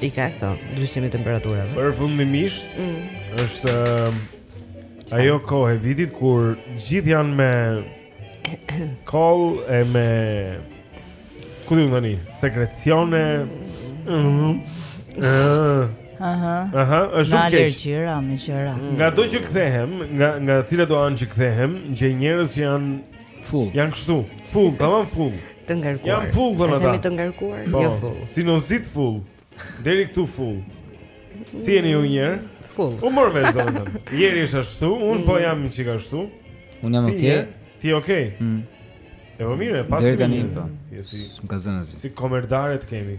i ka këto ndryshime të temperaturave. Përfundimisht mm. është uh, ajo kohë e vitit kur gjithë janë me koll e me ku di unë tani, sekrecione. Mhm. Aha. Aha, është shumë keq. Gjëra me gjëra. Ngado që kthehem, nga nga cilado anë që kthehem, gjej njerëz që janë Full. Jan kështu. Full, tamam full. Të ngarkuar. Jan full thonë ata. Jemi të ngarkuar, po, jo full. Sinozit full. Deri këtu full. Si jeni ju një herë? Full. U mor vesh domethënë. Njëri është ashtu, un po mm. jam një çik ashtu. Un jam okay. Ti okay? Mm. Edhe mirë, po pastaj. Deri tani po. S'më ka zënë asgjë. Si komerdare të kemi.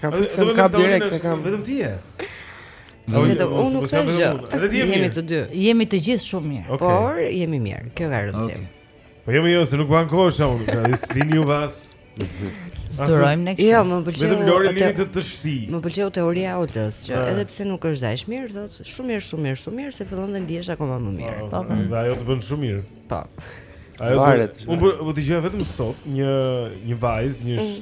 Kam frikë se më kap direkt, kam. Vetëm ti je. Vetëm unë nuk kam gjë. Edhe ti jemi të dy. Jemi të gjithë shumë mirë, por jemi mirë. Kjo ka rëndësi. Po jemi jo se nuk ban kohë sa unë, ka is vini u vas. Zdorojmë ne kështu. Jo, më pëlqeu. Vetëm Lori më të të shti. Më pëlqeu teoria e Oltës, që edhe pse nuk është dash mirë, thot shumë mirë, shumë mirë, shumë mirë se fillon të ndihesh akoma më mirë. Po, po. Dhe ajo të bën shumë mirë. Po. Ajo. Unë po, po dëgjoj vetëm sot një një vajzë, një mm.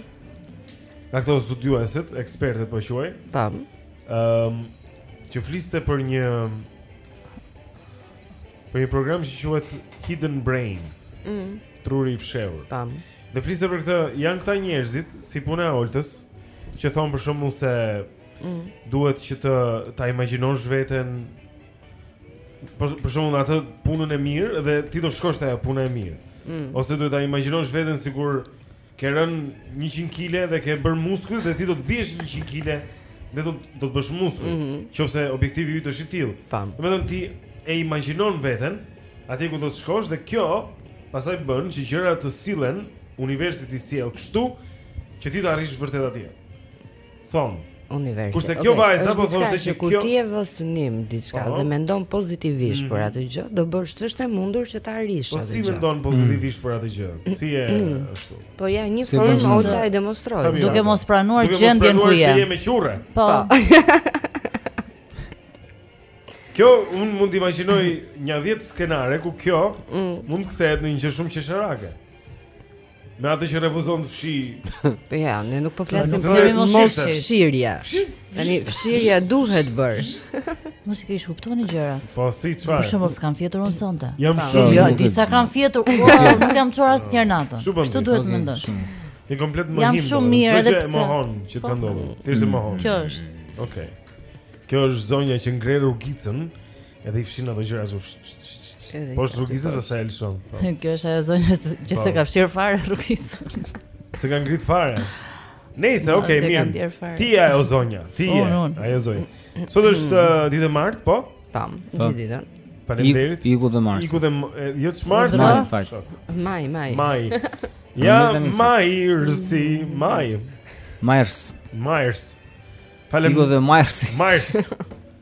Nga këto studiueset, ekspertet po quaj. Tam. Ëm um, që fliste për një për një program që quhet Hidden Brain. Mm. Truri i fshehur. Tam. Dhe fliste për këtë, janë këta njerëzit si puna e Oltës që thon për shembull se mm. duhet që të ta imagjinosh veten për për shembull atë punën e mirë dhe ti do shkosh te ajo puna e mirë. Mm. Ose duhet ta imagjinosh veten sikur Ke rënë 100 kg dhe ke bërë muskuj dhe ti do të biesh 100 kg dhe do do të bësh muskuj. Mm -hmm. Qoftë se objektivi yt është i tillë. Domethënë ti e imagjinon veten atje ku do të shkosh dhe kjo pastaj bën që gjërat të sillen, universi t'i sjell kështu që ti të arrish vërtet atje. thon. Universi. Kurse kjo vajza okay. po thoshte që kur ti e vë synim diçka po. dhe mendon pozitivisht mm. për atë gjë, do bësh ç'është e mundur që ta arrish po atë gjë. Po si mendon pozitivisht për atë gjë? Mm. Si e mm. ashtu? Po ja, një si formë Olta e demonstroi. Duke mos pranuar gjendjen ku je. Duke mos pranuar që je me qurre. Po. po. kjo un mund të imagjinoj nja 10 skenare ku kjo mm. mund të kthehet në një gjë shumë qesharake. Me atë që refuzon të fshijë. Po ja, ne nuk po flasim për mosfshirje. Tani fshirja duhet bër. Mos i keqkuptoni gjërat. Po si çfarë? Për shembull, s'kam fjetur unë sonte. Jam po. shumë. Jo, ti s'ke fjetur, nuk jam çuar asnjëherë natën. Kështu duhet të mendosh. Një komplet mohim. Jam shumë mirë edhe pse. Mohon që të po. ndodhë. Thjesht mohon. Kjo është. Okej. Kjo është zonja që ngre rrugicën. Edhe i fshin ato gjëra zosh. Po rrugicës ose Elson. Po. Kjo është ajo zonja që s'e po. ka fshir fare rrugicën. S'e ka ngrit fare. Nëse, okay, mirë. Ti je ajo zonja. Ti je ajo zonja. Sot është uh, ditë e martë, po? Tam, po. gjithë ditën. Faleminderit. Iku dhe e marta. Iku dhe jo të Mars. Maj, fal. Maj, maj. Maj. Ja, maj, rsi, maj. Myers. Myers. Falem. Iku dhe Myers. Myers.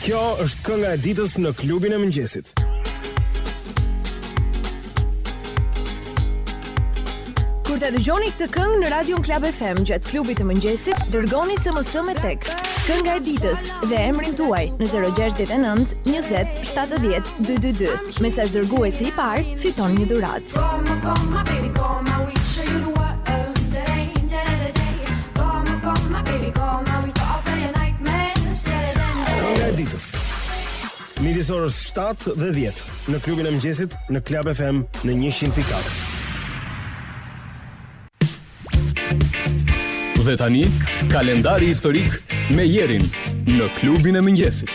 Kjo është kënga e ditës në klubin e mëngjesit. Kur ta dëgjoni këtë këngë në Radion Club FM gjatë klubit të mëngjesit, dërgoni SMS me tekst Kënga e ditës dhe emrin tuaj në 069 20 70 222. Mesazhdërguesi i parë fiton një dhuratë. Midis orës 7 dhe 10 në klubin e mëngjesit në Club FM në 100.4. Dhe tani, kalendari historik me Jerin në klubin e mëngjesit.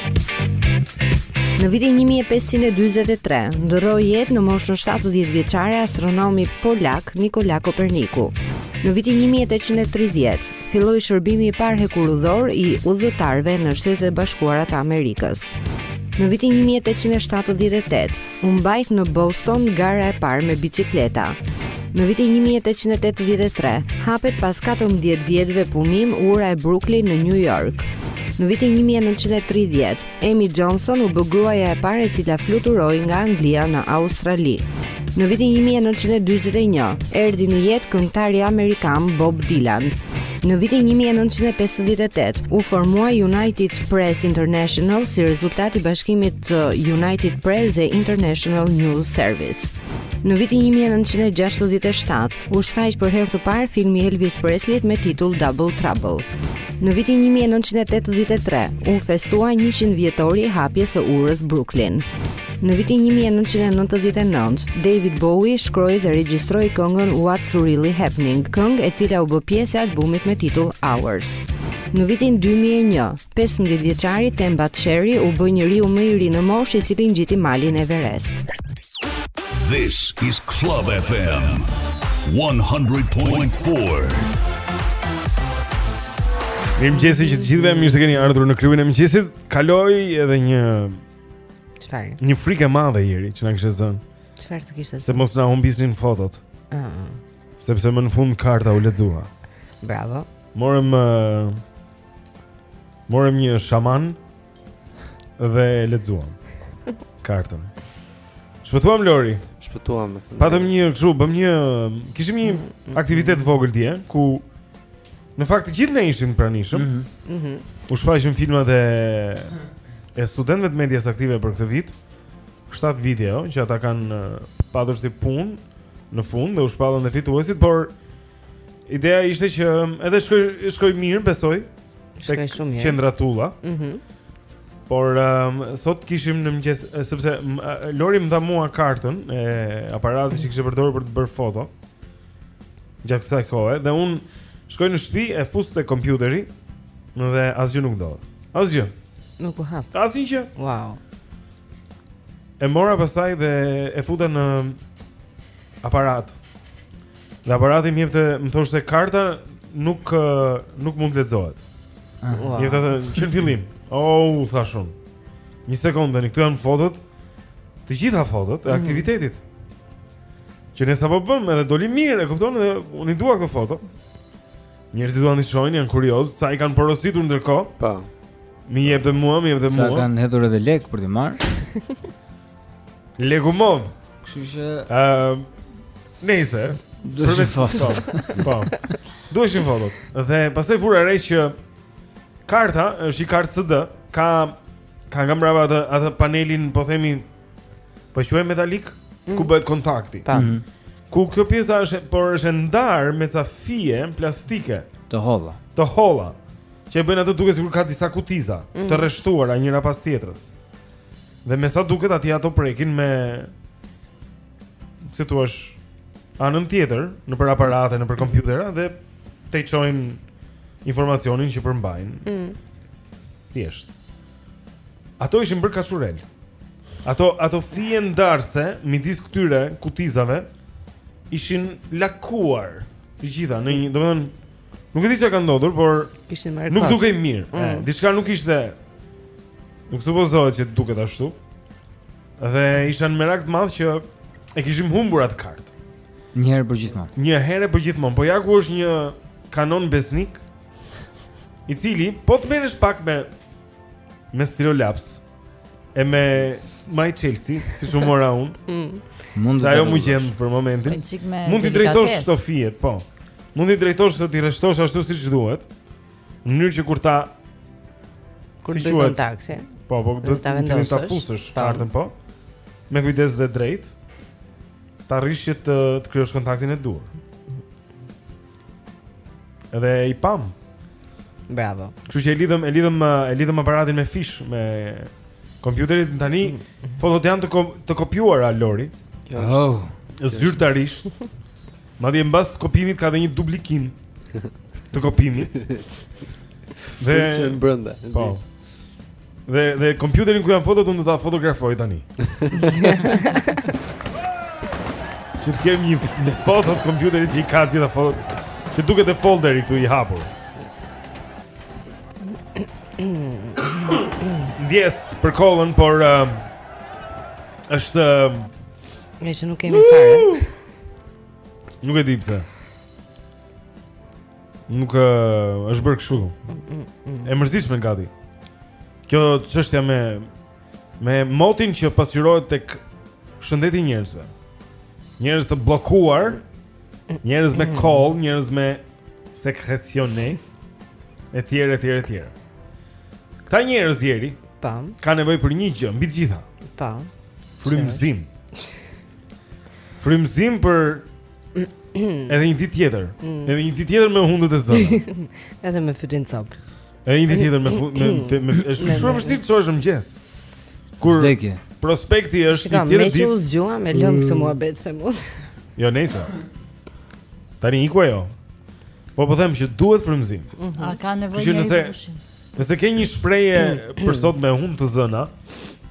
Në vitin 1543, ndërroi jetë në moshën 70 vjeçare astronomi polak Nikola Koperniku. Në vitin 1830, filloi shërbimi i parë hekurudhor i udhëtarëve në Shtetet e Bashkuara të Amerikës. Në vitin 1878, U mbajt në Boston gara e parë me biçikleta. Në vitin 1883, hapet pas 14 vjetëve punim ura e Brooklyn në New York. Në vitin 1930, Amy Johnson u bë gruaja e parë e cila fluturoi nga Anglia në Australi. Në vitin 1941, erdhi në jetë këngëtari amerikan Bob Dylan. Në vitin 1958, u formua United Press International si rezultat i bashkimit të United Press dhe International News Service. Në vitin 1967 u shfaq për herë të parë filmi i Elvis Presley me titull Double Trouble. Në vitin 1983 u festua 100 vjetori i hapjes së urës Brooklyn. Në vitin 1999, David Bowie shkroi dhe regjistroi këngën What's Really Happening, këngë e cila u bë pjesë e albumit me titull Hours. Në vitin 2001, Pesëmbëdhjetë vjeçari Temba Tsheri u bë njeriu më i ri në moshë i cili ngjiti malin Everest. This is Club FM 100.4. Mirëmëngjesi të gjithëve, mirë se keni ardhur në klubin e mëngjesit. Kaloi edhe një... Çfarë? Një frikë e madhe Jeri që na kishte zënë. Çfarë të kishte zënë? Se mos na humbisnin fotot uh -uh. Sepse më në fund karta u lexua. Bravo. Morëm uh, Morëm një shaman dhe lexuam kartën. Shpëtuam Lori. Shpëtuam me thënë. Patëm një kështu, bëm një kishim një aktivitet vogël dje ku në fakt të gjithë ne ishim të pranishëm. Mhm. Mm mhm. Mm U shfaqën filmat e e studentëve të medias aktive për këtë vit. 7 video që ata kanë patur si punë në fund dhe u shpallën dhe fituesit, por Ideja ishte që edhe shkoi shkoi mirë, besoj. Shkoi shumë mirë. Qendra Tulla. Mhm. Mm Por um, sot kishim në mëngjes sepse Lori më dha mua kartën e aparatit që kishte përdorur për të bërë foto. Gjatë kësaj kohe dhe unë shkoj në shtëpi e fus te kompjuteri dhe asgjë nuk ndodh. Asgjë. Nuk u hap. Asnjë gjë. Wow. E mora pastaj dhe e futa në aparat. Dhe aparati më jepte, më thoshte karta nuk nuk mund të lexohet. Wow. Jepte atë që në fillim Oh, thashë unë Një sekondë, domethënë këtu janë fotot Të gjitha fotot e mhm. aktivitetit Që ne sapo bëmë edhe doli mirë E kupton edhe unë i dua këto foto Njerëzit duan të shojnë, janë kuriozë Sa i kanë porositur ndërkohë Po Mi jep dhe mua, mi jep dhe mua Sa kanë hedhur edhe lek për t'i marrë Legumov. Kështu që ë ehm, na duhen ato fotot. Po. Duhen ato fotot. Dhe pastaj vura re që karta është një kartë SD, ka ka nga mbrapa atë atë panelin, po themi po e quaj metalik mm. ku bëhet kontakti. Tan. Mm -hmm. Ku kjo pjesa është por është e ndarë me ca fije plastike të holla. Të holla. Që e bëjnë atë duket sikur ka disa kutiza mm. të rreshtuara njëra pas tjetrës. Dhe me sa duket aty ato prekin me si të thuash anën tjetër nëpër aparate, nëpër kompjutera dhe tejçojnë informacionin që përmbajnë. Mm. Thjesht. Ato ishin bërë kaçurrel. Ato ato fije ndarëse midis këtyre kutizave ishin lakuar të gjitha në një, domethënë Nuk e di ça ka ndodhur, por ishim rekord. Nuk dukej mirë. Mm. Diçka nuk ishte Nuk supozohet që të duket ashtu. Dhe isha në merak të madh që e kishim humbur atë kartë. Një herë e përgjithmonë. Një herë e përgjithmonë. Po ja ku është një kanon besnik i cili po të merresh pak me me stilolaps. e me majë çelësi, siç u mora unë. Mm. Mund të ajo m'u gjend për momentin. Mund t'i drejtosh këto fijet, po. Mund t'i drejtosh t'i rreshtosh ashtu siç duhet. Në mënyrë që kur ta kur të bëjë kontaktin. Po, po do të vendosh ta fusësh po. kartën, po. Me kujdes dhe drejt. T'arrish që të të krijosh kontaktin e duhur. Dhe i pam. Bravo. Kështu që e lidhëm, e lidhëm, e lidhëm aparatin me fish, me kompjuterin tani. Mm. Fotot janë të ko, të kopjuara Lori. Kjo është. Oh, zyrtarisht. Madje mbas kopimit ka dhe një duplikim të kopimit. Dhe qenë brënda Po Dhe dhe kompjuterin ku janë fotot unë do ta fotografoj tani. Që të kem një një foto të kompjuterit që i ka gjithë fotot. Që duket dhe folderi këtu i hapur. Ndjesë për kollën, por um, është um, Ne që nuk kemi fare. Nuk e di pse. Nuk e, është bërë kështu. Mm, mm, mm. E mërzitshme gati. Kjo çështja me me motin që pasqyrohet tek shëndeti i njerëzve. Njerëz të bllokuar, njerëz me mm. kollë, njerëz me sekrecione etj etj etj. Këta njerëz Jeri, tam, kanë nevojë për një gjë mbi të gjitha. Tam. Frymëzim. Frymëzim për Edhe një ditë tjetër. Mm. Edhe një ditë tjetër me hundët e zëna. Edhe me fytin copë. Edhe një ditë tjetër me me me, me është shumë vështirë të çohesh mëngjes. Kur Vdekje. prospekti është një tjetër ditë. Ne u zgjuam ma lëm këtë mm. muhabet se mund. Jo, nejse. Tani iku ajo. Po po them që duhet frymëzim. Mhm. A ka nevojë një pushim? Nëse ke një shprehje për sot me hundë të zëna,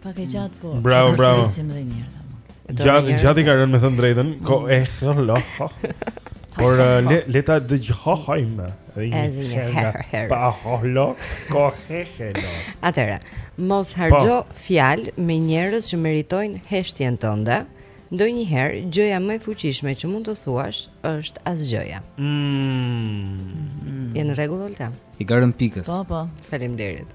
Pak e gjatë po. Bravo, bravo. Gjatë, gjatë i ka rënë me thënë drejtën. Koelho. Por uh, le le ta dëgjojm. Edhe një herë. Paulo Koelho. Atëra, mos harxho po. fjalë me njerëz që meritojnë heshtjen tënde. Ndonjëherë gjëja më e fuqishme që mund të thuash është asgjëja. Mm. Mm-hmm. Je në rregull Olta? I ka rënë pikës. Po, po. Faleminderit.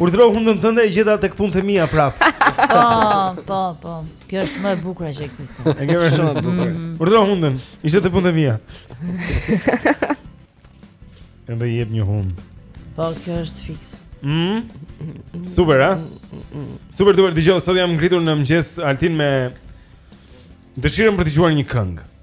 Urdhro hundën tënde e gjeta tek punët e mia prap. Po, po, po. Kjo është më e bukur që ekziston. E ke vërtet shumë e bukur. Mm-hmm. Urdhro hundën, ishte te punët e mia. Edhe jep një hundë. Po, kjo është fiks. Mhm. Super, a? Super duper dëgjoj, sot jam ngritur në mëngjes Altin me dëshirën për të dëgjuar një këngë.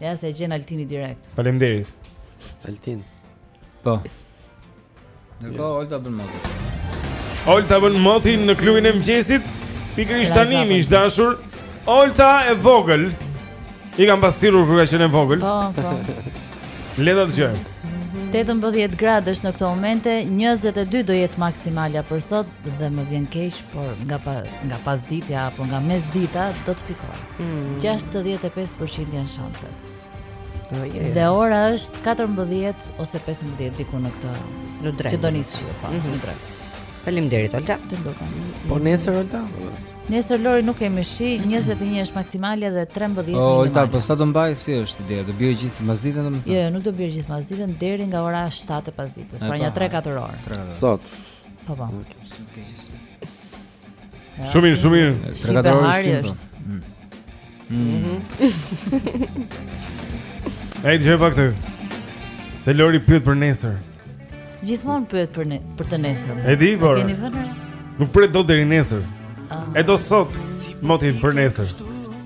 Ja se e gjen Altini direkt. Faleminderit. Altin. Po. Ne ka Olta bën motin. Olta bën motin në klubin e mëngjesit. Pikërisht tani mish dashur Olta e vogël. I kam pasur kur ka qenë e vogël. Po, po. Le ta dëgjojmë. 18 gradë është në këto momente, 22 do jetë maksimalja për sot. dhe më vjen keq, por nga pa, nga pasditja apo nga mesdita do të pikojë. Mm. 65% janë shanset. Oh, yeah, yeah. Dhe ora është 14 ose 15 diku në këtë. Në drejt. Që do nisë ju, po, mm -hmm. në drejt. Faleminderit Olta. Të lutem. Po nesër Olta, po. Nesër Lori nuk kemi shi, 21 është maksimale dhe 13 minimale. O, Olta, po sa do mbajë si është ideja? Do bie gjithë pasditën domethënë? Jo, jo, nuk do bie gjithë pasditën deri nga ora 7 e pasdites, pra një 3-4 orë. Sot. Po po. Shumë mirë, shumë mirë. Si behari është. Mhm. Ej, dje paktë. Se Lori pyet për nesër. Gjithmonë pyet për ne, për nesër. E di, por. Keni vënë? Nuk pret dot deri nesër. Ah. E do sot motin për nesër.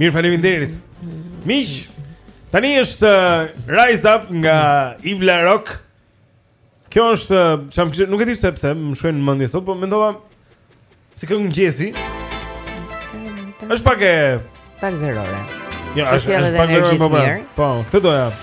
Mirë faleminderit. Miq, tani është uh, Rise Up nga Yves Larock. Kjo është, uh, ç'a m' kish, nuk e di pse pse më shkoi në mendje sot, po mendova si këngë mëngjesi. Është pak e pak verore. Ja, është, është pak verore më po, po. Këtë doja.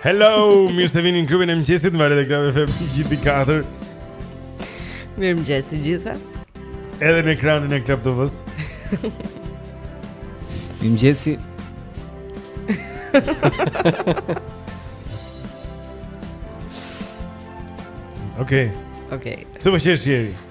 Hello, mirë se vini në klubin e mëngjesit, valët e Club FM 100.4. Mirë mëngjes të gjithëve. Edhe në ekranin e Club TV-s. Mirë mëngjesi. Okej. Okej. Çfarë po qesh Jeri?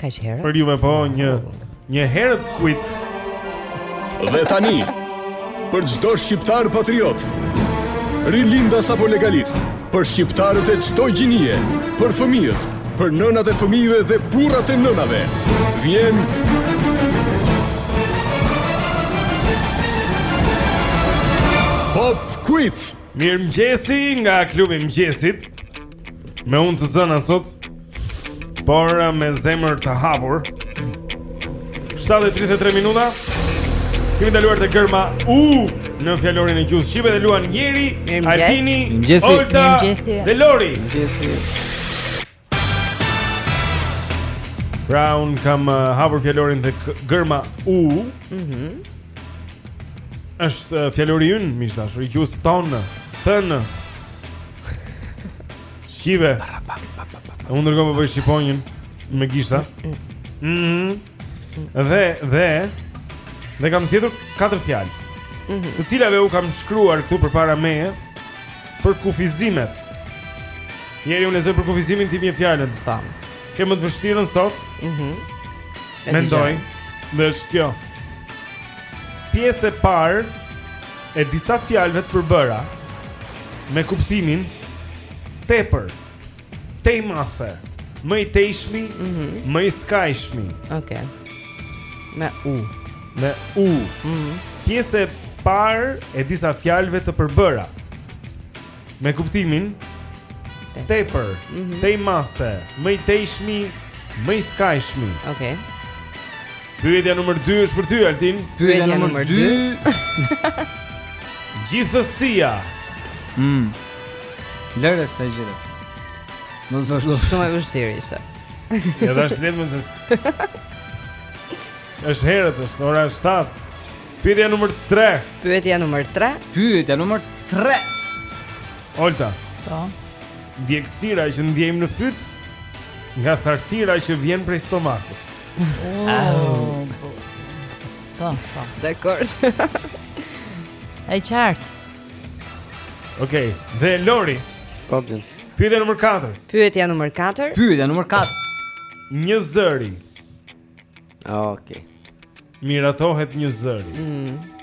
Kaq herët? Për juve po një, një herët quiz. Dhe tani, për çdo shqiptar patriot, rilindas apo legalist, për shqiptarët e çdo gjinie, për fëmijët, për nënat e fëmijëve dhe burrat e nënave, vjen... Pop Quiz! Mirëmëngjesi nga klubi i mëngjesit, Me hundë të zëna sot Por eh, me zemër të hapur 7.33 minuta Kemi ndaluar te gërma U në fjalorin e gjuhës shqipe dhe luan Jeri, Altini, Olta Dhe Lori Mëngjesi Pra unë kam eh, hapur fjalorin te gërma U mhm. është eh, fjalori ynë, miq të dashur, i gjuhës tonë Tënë Shqipe E unë ndërkohë po bëj shqiponjën Me gishta mhm. Dhe Dhe Dhe kam zgjedhur 4 fjalë mhm. Të cilave u kam shkruar këtu përpara meje përkufizimet Jeri unë lexoj përkufizimin ti më gjen fjalën Ta Ke më të vështirën sot mhm. Lexoj Dhe është kjo Pjesë e parë E disa fjalëve të përbëra me kuptimin tepër, tej mase, më i tejshmi, mm -hmm. më i skajshmi. Okej. Okay. Me u. Me u. Mm -hmm. Pjesë e parë e disa fjalëve të përbëra. Me kuptimin tepër, mm -hmm. tej mase, më i tejshmi, më i skajshmi. Okej. Okay. Pyetja numër 2 është për ty, Altin Pyetja numër 2 Gjithësia mm. Lërë se gjithë Mos vazhdo Shumë e vështirë ishte Ja dash vetëm se është herët, është ora 7 Pyetja nëmër 3 Pyetja nëmër 3 Pyetja nëmër 3 Olta Po Djegësira që ndjejmë në fyt Nga thartira që vjen prej stomakut Oh, po, po. po. Dakord. E qartë. Okej, dhe Lori. Po bën. Pyetja nr. 4. Pyetja nr. 4. Pyetja nr. 4. Një zëri. Okej. Miratohet një zëri. Mhm.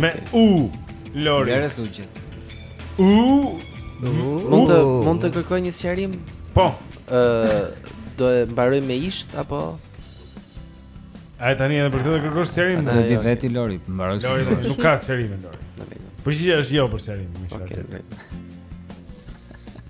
Me u Lori. Lëre suçi. U Mund të mund të kërkoj një sqarim? Po. Ë do e mbarojë me isht apo Ai tani edhe për këtë të kërkosh sqarim? Ai di vetë Lori, mbaroj. Lori po, nuk ka sqarim Lori. Përgjigja është jo për sqarim, më shkak. Okej.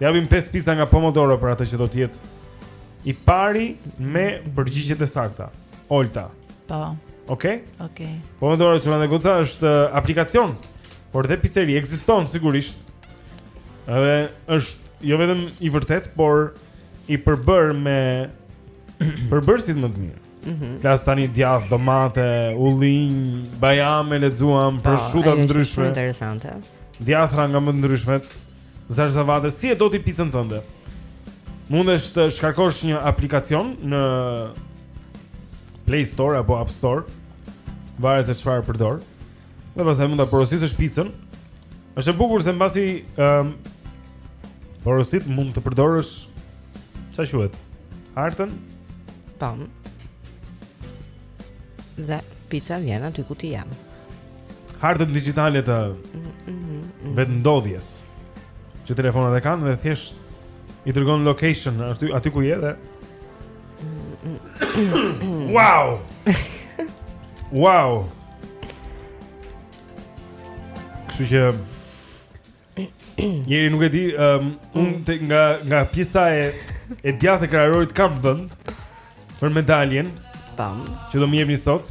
Ja vim 5 pica nga Pomodoro për atë që do të jetë i pari me përgjigjet e sakta. Olta. Po. Okej. Okay? Okej. Okay. Pomodoro që kanë goca është uh, aplikacion, por dhe piceri ekziston sigurisht. Edhe është jo vetëm i vërtet, por i përbërë me përbërësit më të mirë. Mm -hmm. Plas tani djath, domate, ullinj, bajame, lexuam, po, proshuta të ndryshme. Shumë interesante. Djathra nga më të ndryshmet. Zarzavate, si e do ti picën tënde? Mundesh të shkarkosh një aplikacion në Play Store apo App Store, varet se çfarë përdor. Dhe pastaj mund ta porositësh picën. Është e bukur se mbasi ëm um, porosit mund të përdorësh çfarë quhet? Hartën? Tan. Dhe pica vjen aty ku ti jam. hartën digjitale të mhm. vendndodhjes që telefonat e kanë dhe thjesht i dërgon location aty aty ku je dhe mhm. wow wow kështu që njeri nuk e di um, unë mm. nga nga pjesa e e djathtë e kraharorit kam vend për medaljen tam që do më jepni sot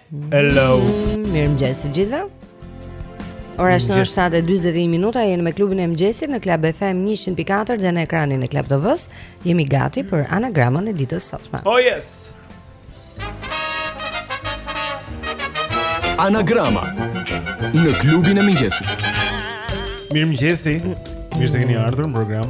Hello. Mm, Mirëmëngjes të gjithëve. Ora është 7:41 minuta, jemi me klubin e mëngjesit në Club FM 104 dhe në ekranin e Club TV-s. Jemi gati për anagramën e ditës së sotme. Oh yes. Anagrama në klubin e mëngjesit. Mirëmëngjesi. Mirë se keni ardhur në program.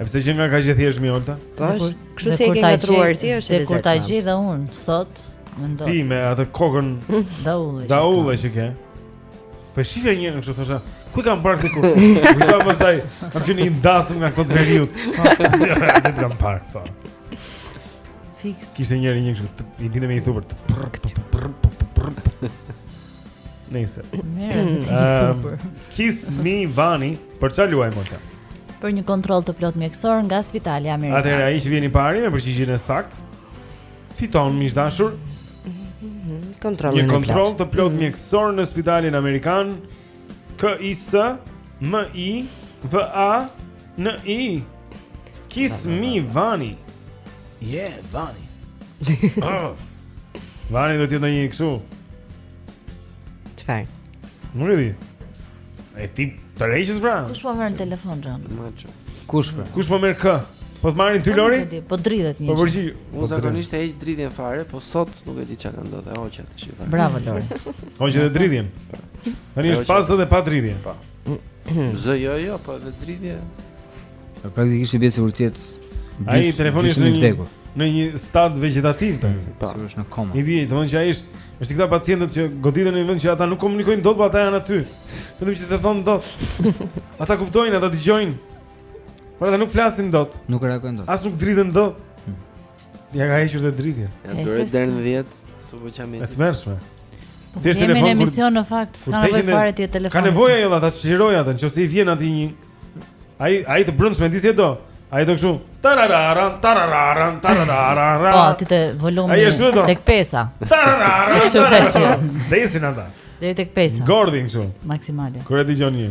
E pse që nga ka që thjesht mi olta? Po është, kështu se e ke ngatërruar ti është e lezetshme. Kur ta gjej dhe un sot, mendoj. Ti me atë kokën daullë. Daullë që ke. Po shifja një kështu thosha, ku kam parë këtë kokë? Ku kam parë? Kam qenë në dasëm nga këto të veriut. Ti kam parë, po. Fiks. Kishte njëri një kështu, i binde me një thupër. Nëse. Super. Kiss me Vani, për çfarë luajmë këta? Për një kontroll të plot mjekësor nga Spitali Amerikan. Atëherë ai që vjen i pari me përgjigjen e saktë fiton miq të dashur. Kontrollin e plot. Një kontroll të plot mm. mjekësor në Spitalin Amerikan. K I S M I V A N I Kiss me Vani Yeah, Vani oh. Vani do të jetë ndonjë kështu Çfarë? Nuk e di E ti tërheqës pra Kush po merr në telefon, Gjon? Kush pra? Kush po merr kë? Po të marrin ty po Lori? Po dridhet një. Po përgjigju. Unë po zakonisht e heq dridhjen fare, po sot nuk e di çka ka ndodhur, e hoqa tash. Bravo Lori. Hoqe dhe dridhjen. Tani është pa zë dhe pa dridhje. Po. Zë jo jo, po edhe dridhje. Po praktikisht i bie si vërtet. Ai telefoni është në një në një stad vegjetativ tani. Mm, po. Sigurisht në koma. I bie, domethënë që ai është është këta pacientët që goditen në një vend që ata nuk komunikojnë dot, ata janë aty. Vetëm që s'e thonë dot. Ata kuptojnë, ata dëgjojnë. Por ata nuk flasin dot. Nuk reagojnë dot. As nuk dridhen dot. Ia ka hequr dhe dridhjen. Ja dore deri në 10, super çamit. E tmerrshme. Po Ti je në emision në fakt, s'ka nevojë fare ti telefon. Ka nevojë ajo ta çliroj atë, nëse i vjen aty një Ai ai të brendshme di si e do. Ai do kështu. Tarararan tarararan tarararan. Po, ti te volumi tek pesa. Tarararan. Desi nanda. Deri tek pesa. Gordin kështu. Maksimale. Kur e dëgjoni?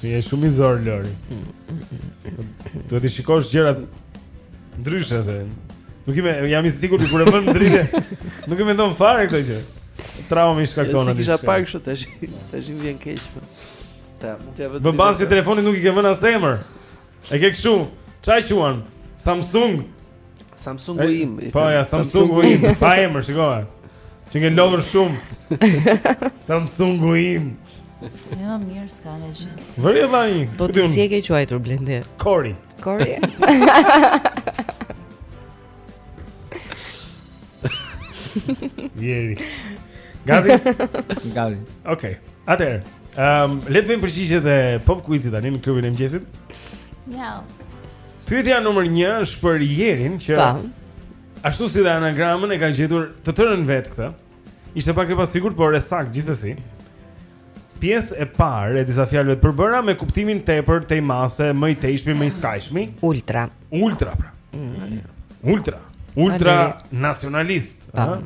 Ti je shumë mizor Lori. Duhet t'i shikosh gjërat ndryshe se. Nuk jam jam i sigurt se kur e vë në dridhje, nuk e mendon fare këtë gjë. Trauma i shkakton atë. S'e kisha parë kështu tash, tash më vjen keq. Po. Ta, mund t'ia vë. Mbase telefonit nuk i ke vënë as emër. E ke kështu, ça e quan? Samsung Samsungu im Po, ja, Samsungu im Pa emër, shiko Qenke lodhur shumë Samsungu im E më mirë s'ka në gjithë Vërë e dha i Po ti si e ke quajtur, Blendi Kori Kori Jeri. Gati? Gati. Okej. Atëherë, ehm, le të vijnë përgjigjet e pop quizit tani në klubin e mëngjesit. Ja. Pyetja numër 1 është për Jerin që ashtu si dhe anagramën e ka gjetur të tërën vet këtë. Ishte pak e pasigurt, por e saktë gjithsesi. Pjesë e parë e disa fjalëve të përbëra me kuptimin tepër, tej mase, më i tejshmi, më i skajshmi. Ultra. Ultra pra. Mm. Ultra. Ultra nacionalist, ha?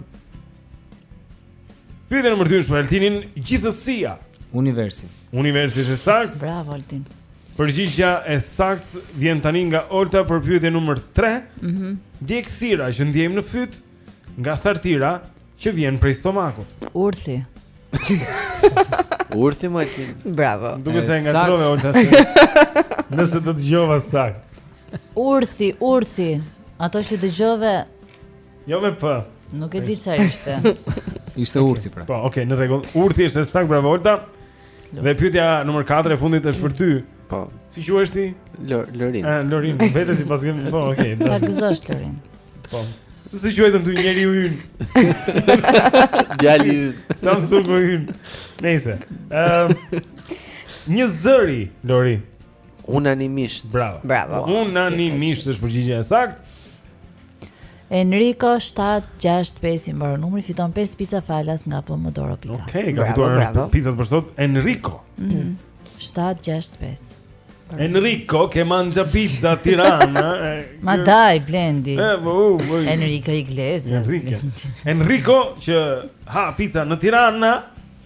Pyetja nr. 2 është për Altinin, gjithësia. Universi. Universi është saktë. Bravo Altin. Përgjigja e saktë vjen tani nga Olta për pyetjen nr. 3. Mhm. Mm Djegësira që ndjejmë në fyt nga thartira Që vjen prej stomakut. Urthi. Urthi më ti. Bravo. Duke se nga Tropoja Olta. Nëse do të dëgjova saktë. Urthi, urthi. Ato që dëgjove. Jo me p. Nuk e di çfarë ishte. Ishte urthi pra. Po, okay, në rregull. Urthi është saktë, bravo Olta. Dhe pyetja numër 4 e fundit është për ty. Po. Si quhesh ti? Lorin. Ë, Lorin, vetë si pas kem. Po, okay. Ta gëzosh Lorin. Po. Se si quhet ndonjë njeriu yn Djali yn Samsungu yn Nejse Njëzëri, Lori Unanimisht. Bravo. Bravo. Unanimisht është përgjigjja e saktë. Enrico 765 i mbaron numri fiton 5 pizza falas nga Pomodoro Pizza. Okej, okay, ka fituar pizza për sot Enrico. Mm -hmm. 765. Enrico che mangia pizza a Tirana. Ma dai, Blendi. Eh, boh, boh. Enrico Iglesias. Enrico. Enrico që ha pizza në Tirana.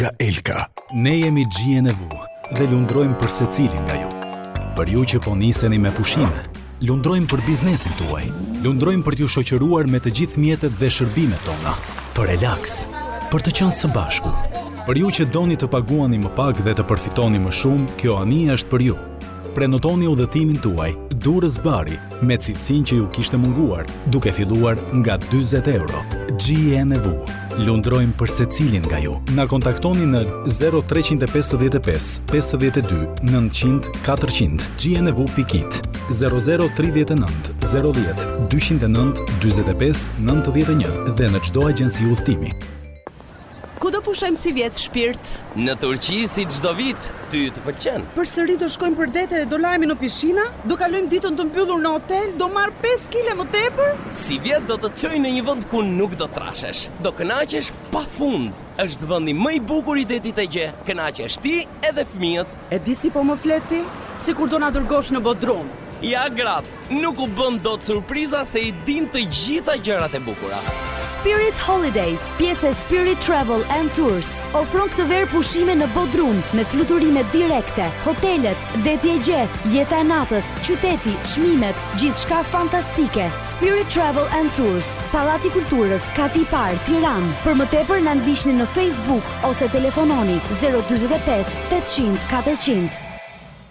nga Elka. Ne jemi GNV dhe lundrojmë për secilin nga ju. Për ju që po niseni me pushime, lundrojmë për biznesin tuaj. Lundrojmë për t'ju shoqëruar me të gjithë mjetet dhe shërbimet tona. Për relax, për të qenë së bashku. Për ju që doni të paguani më pak dhe të përfitoni më shumë, kjo anije është për ju. Prenotoni udhëtimin tuaj Durrës-Bari me cilësinë që ju kishte munguar, duke filluar nga dyzet euro. GNV, lundrojmë për secilin nga ju. Na kontaktoni në zero treqind e pesëdhjetë e pesë, pesëdhjetë e dy, nëntëqind, katërqind. GNV pikë it. Zero zero tridhjetë e nëntë, zero dhjetë, dyqind e nëntë, dyzet e pesë, nëntëdhjetë e një dhe në çdo agjenci udhëtimi. Ku do pushojmë sivjet shpirt. Në Turqi si çdo vit, ty të pëlqen. Përsëri do shkojmë për dete e do lahemi në pishina, do kalojmë ditën të mbyllur në hotel, do marr pesë kile më tepër. Sivjet do të çoj në një vend ku nuk do trashesh, do kënaqesh pa fund, është vendi më i bukur i detit Egje, kënaqesh ti edhe fëmijët. E di si po më flet ti? Sikur do na dërgosh në Bodrum. Ja gratë, Nuk u bën dot surpriza se i dinë të gjitha gjërat e bukura. Spirit Holidays, pjesë e Spirit Travel and Tours, ofron këtë verë pushime në Bodrum me fluturime direkte, hotelet, deti e gje, jeta e natës, qyteti, çmimet, gjithçka fantastike. Spirit Travel and Tours, Pallati i Kulturës, Kati i Parë, Tiranë. Për më tepër na ndiqni në Facebook ose telefononi 025 800 400.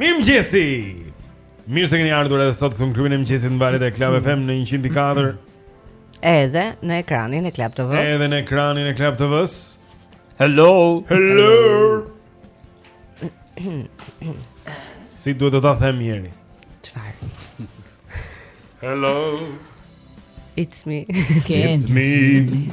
Mirëmëngjesi. Mirë se keni ardhur dhe sot këtu në klubin e mëngjesit në valët e Club FM në 104. Edhe në ekranin e Club TV. Edhe në ekranin e Club TV. Hello. Hello. Si duhet të ta them Jeri? Çfarë? Hello. It's me. It's me.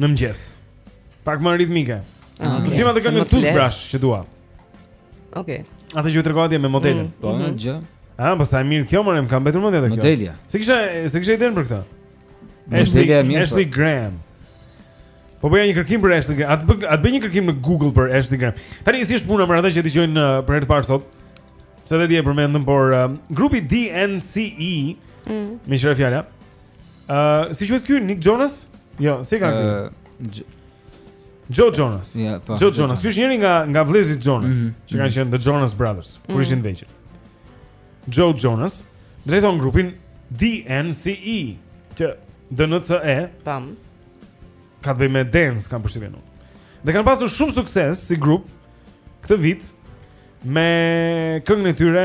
Në mëngjes. Pak më ritmike. Ah, okay. Gjema atë këngën Toothbrush që dua. Okej. Okay. Atë që ju tregova atje me modelen. Mm, po, mm -hmm. gjë. Ah, po sa e mirë kjo më ka mbetur mendja te kjo. Modelja. S'e kisha, s'e kisha idenë për këtë? Modelja e mirë. Ashley po. Graham. Po bëja një kërkim për Ashley Graham. Atë bëj, atë bëj një kërkim në Google për Ashley Graham. Tani si është puna për ata që dëgjojnë uh, për herë të parë sot? Se dhe dje e përmendëm, por uh, grupi DNCE, mm. meqë ra fjala, Ëh, si quhet ky Nick Jonas? Jo, si e ka ky? Joe Jonas. Ja, po. Joe Jonas, ky është njëri nga nga vëllezërit Jonas, mm -hmm. që kanë mhm. qenë The Jonas Brothers, kur mm -hmm. ishin të vegjël. Joe Jonas drejton grupin DNCE, që DNCE. Tam. Ka të bëjë me dance, kam përshtypjen unë. Dhe kanë pasur shumë sukses si grup këtë vit me këngën e tyre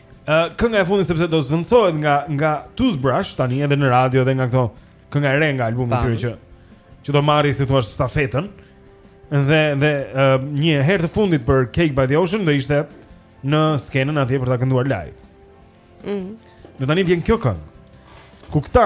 Ë uh, kënga e fundit sepse do zëvendësohet nga nga Toothbrush tani edhe në radio edhe nga këto kënga e re nga albumi i tyre që që do marrë si thua stafetën. Dhe dhe uh, një herë të fundit për Cake by the Ocean do ishte në skenën atje për ta kënduar live. Mhm. Mm dhe tani vjen kjo këngë. Ku këta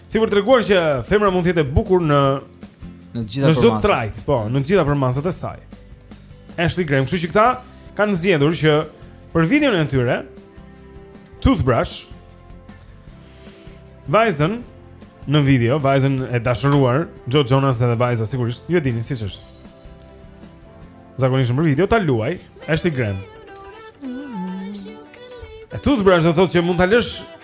Si për të treguar që femra mund të jetë e bukur në në të gjitha përmasat. Në çdo trajtë, po, në të gjitha përmasat e saj. Ashley Graham, kështu që këta kanë zgjedhur që për videon e tyre Toothbrush Vajzën në video, vajzën e dashuruar, Joe Jonas edhe vajza sigurisht, ju e dini siç është. Zakonisht në video ta luajë Ashley Graham. E toothbrush do të thotë që mund ta lësh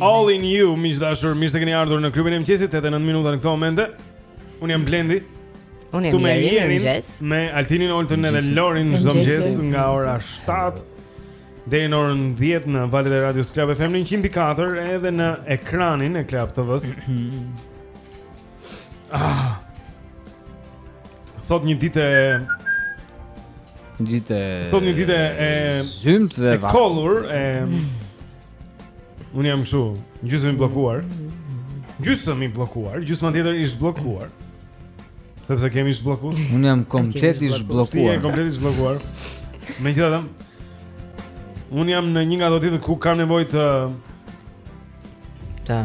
All in you, miq të dashur, mirë se keni ardhur në klubin e mëngjesit, 8 e 9 minuta në këto momente. Unë jam Blendi. Unë jam Jeri, mirë mëngjes. Me Altinin Oltën edhe Lorin çdo mëngjes nga ora 7 deri në orën 10 në valët e radios Club FM në 104 edhe në ekranin e Club TV-së. ah. Sot një ditë e ditë Sot një ditë e zymtë dhe e kollur e Unë jam kështu, gjysëm i bllokuar. Gjysëm i bllokuar, gjysma tjetër i zhbllokuar. Sepse kemi zhbllokuar. Unë jam komplet i zhbllokuar. Ti je komplet i zhbllokuar. Megjithatë, unë jam në një nga ato ditë ku kam nevojë të ta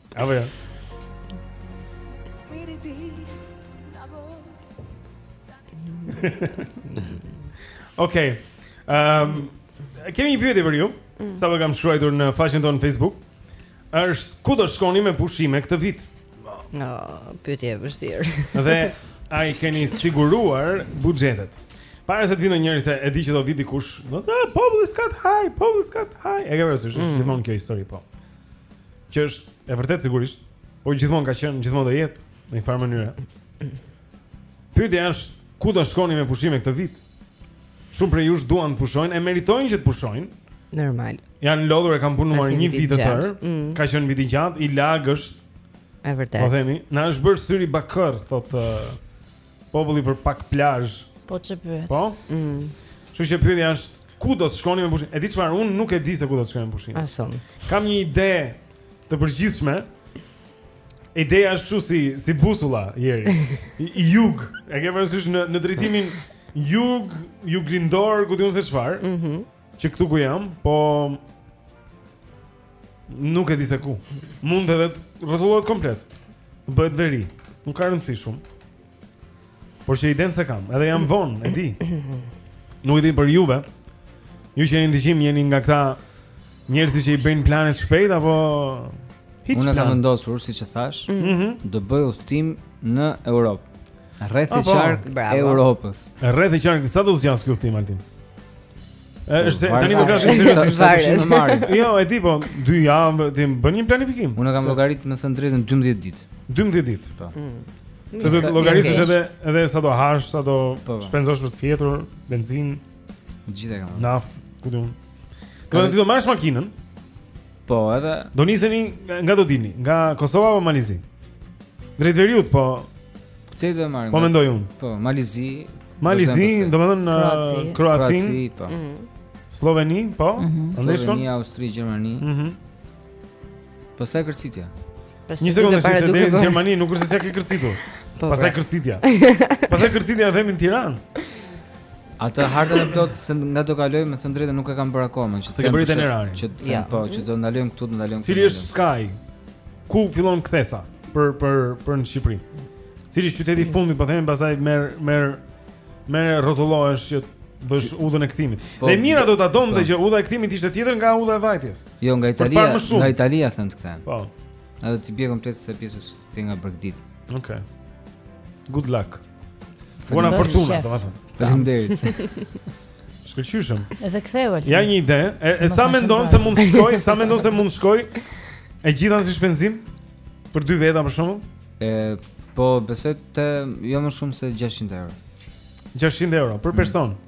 Apo jo. Okej. Ehm, kemi një pyetje për ju. Mm. Sapo e kam shkruajtur në faqen tonë Facebook. Është ku do shkoni me pushime këtë vit? No, pyetje e vështirë. Dhe a i keni siguruar buxhetet? Para se të vijnë njerëz se e di që do vijë dikush, do të thotë ah, populli s'ka të hajë, populli s'ka të hajë. E ke parasysh mm. gjithmonë kjo histori po. Që është e vërtetë sigurisht, po gjithmonë ka qenë, gjithmonë do jetë në një farë mënyre. Pyetja është ku do shkoni me pushime këtë vit? Shumë prej jush duan të pushojnë, e meritojnë që të pushojnë. Normal. Janë lodhur e kanë punuar një vit të tërë. Mm. Ka qenë vit i gjatë, i lagësht. Është vërtet. Po themi, na është bërë syri bakër, thotë uh, Populli për pak plazh. Po ç'e pyet. Po? Mm. Kështu që pyetja është ku do të shkoni me pushim? E di çfarë, unë nuk e di se ku do të shkoj me pushim. Asom. Kam një ide të përgjithshme. Ideja është kështu si si busulla veri. Jug, e ke parasysh në në drejtimin jug, jug lindor, ku di unë se çfarë. Mhm. Mm Që këtu ku jam, po nuk e di se ku. Mund edhe të rrotullohet komplet. Bëhet veri. Nuk ka rëndësi shumë. Por që idenë s'e kam, edhe jam vonë, e di. Nuk e di për juve. Ju që jeni në dëgjim jeni nga këta njerëz që i bëjnë planet shpejt apo Hiç Unë kam vendosur, siç e thashë, mm -hmm. do bëj udhëtim në Europë. Rreth e qark e Europës. Rreth e qark, sa do të zgjasë ky udhëtim Altin? Është tani më ka shumë seriozisht në marrë. Jo, e di po, dy javë ti bën një planifikim. Unë kam llogarit me thënë të drejtën 12 ditë. 12 ditë. Po. Mm. Se do të llogarisësh edhe edhe sa do hash, sa do po, po. shpenzosh për të fjetur, benzinë, gjithë këto. Naftë, ku do? Do të marrësh makinën. Po, edhe do niseni nga do dilni, nga Kosova apo Mali i Zi? Drejt veriut, po. Këtej do marrim. Po mendoj unë. Po, Mali i Zi. Mali i Zi, domethënë në uh, Kroaci. Kroaci, po. Mm -hmm. Sloveni, po. Mm -hmm. Sloveni, Austri, Gjermani. Mhm. Mm Pastaj kërcitja. Një sekundë se dhe në Gjermani, nuk është se s'ia ke kërcitur. Po, po. Pastaj kërcitja. Pastaj kërcitja e themi në Tiranë. Atë hartën e plotë se nga do kaloj me thënë të drejtën nuk e kam bërë akoma, që të bëj itinerarin. Që të them po, që do ndalojmë këtu, do ndalojmë këtu. Cili është skaji? Ku fillon kthesa për për për në Shqipëri? Cili është qyteti i fundit, po themi pastaj merr merr merr rrotullohesh që të bësh udhën e kthimit. Po, dhe e mira do ta donte po. që udha e kthimit të ishte tjetër nga udha e vajtjes. Jo, nga Italia, nga Italia them të kthehem. Po. Edhe t'i bie komplet kësaj pjesës ti nga bregdeti. Okej. Okay. Good luck. Buona fortuna, domethënë. Faleminderit. Shkëlqyshëm. Edhe ktheu atë. Ja një ide, e, e sa mendon se mund të shkoj, sa mendon se mund të shkoj? E gjitha si shpenzim për dy veta për shkakun? E po besoj jo më shumë se 600 euro. 600 euro për mm. person. Mm.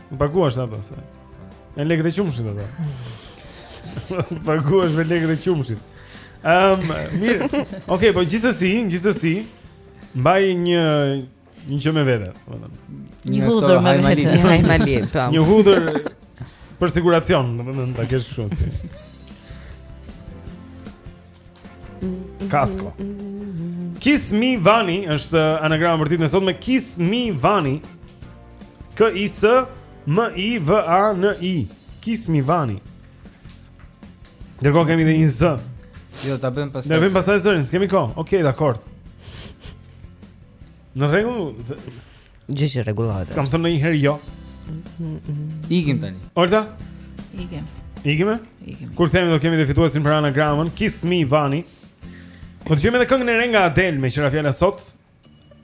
Po paguash ato s'e. Me lekë të qumshtit ato. Paguash me lekë të qumshtit. Ehm, um, mirë. Okej, okay, po gjithsesi, gjithsesi mbaj një një gjë me vete, domethënë. Një hudhër me vete, hajmali, po. Një hudhër për siguracion, domethënë ta kesh kështu. Kasko. Kismivani është anagrama për ditën e sotme. Kismivani. K I S M I V A N I. Kismivani. Ndërkohë kemi dhe një zë. Jo, ta bëjmë pastaj. E bëjmë pastaj zërin, s'kemi kohë. Okej, okay, dakord. Në rregull. Gjë që rregullohet. Kam thënë ndonjëherë jo. Ikim tani. Olta? Ikim. Ikim? Ikim. Kur kthehemi do kemi dhe fituesin për anagramën Kismivani. Do të kemi dhe këngën e re nga Adel me qira fjala sot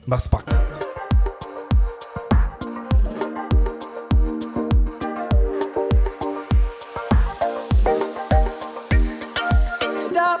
Mbas pak Stop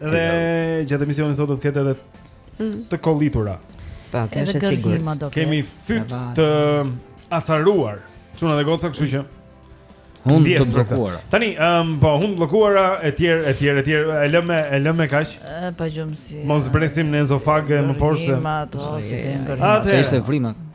Dhe gjatë emisionit sot do të ketë edhe mm. të kollitura. Po, kjo është e sigurt. Kemi fyt të acaruar. Çuna dhe goca, kështu që Hundë të bllokuara. Tani, um, po, hundë të bllokuara etj etj etj, e lëmë e lëmë kaq. Pa gjumsi. Mos zbresim në ezofag më poshtë. Atë ishte vrimat.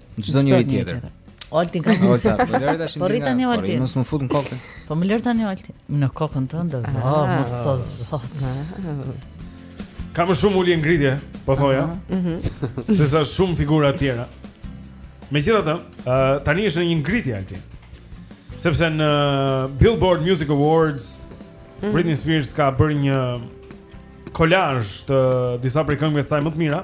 Çdo njëri tjetër. Oltin ka. Olta, më lër tash. Po prit tani Oltin. Po, mos më fut në kokë. Po më lër tani Oltin. Në kokën tënde. Ah. Oh, mos o zot. Ka më shumë ulje ngritje, po thoja. Mhm. Sesa shumë figura të tjera. Megjithatë, uh, tani është në një ngritje Alti. Sepse në Billboard Music Awards mm -hmm. Britney Spears ka bërë një kolazh të disa prej këngëve të saj më të mira.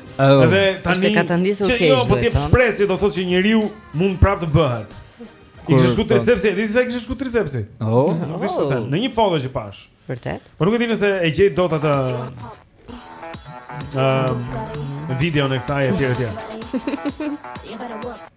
Oh. Dhe tani është katandisur keq. Jo, po të jep shpresë, do të thotë që njeriu mund prapë të bëhet. Ku i kishte shku tricepsi, ti s'e di ku i kishte shku tricepsi. Oh, nuk di sot. Në një foto që pashë. Vërtet? Po nuk e di nëse e gjej dot atë. Ehm, uh, videon e kësaj etj etj.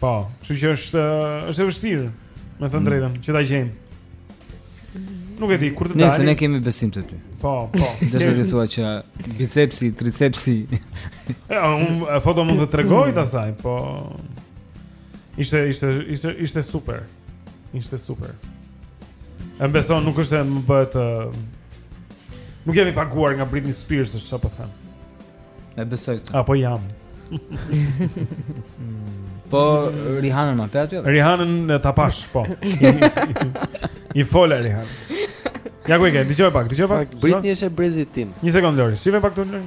Po, kështu që është është e vështirë, me të drejtën, që ta gjejmë. Nuk e di kur të dalim. Nëse ne kemi besim te ty. Po, po. Desha të thoja që bicepsi, tricepsi. Ja, një foto mund të tregoj të saj, po. Ishte ishte ishte ishte super. Ishte super. E beson nuk është se më bëhet Nuk jemi paguar nga Britney Spears, çfarë po them. E besoj këtë. Apo jam. po Rihanën e pe aty? Rihanën e pashë, po. I fola Rihanës. Ja ku e ke, dëgjo pak, dëgjo pak. Britney është e brezit tim. Një sekond Lori, shife pak tonin.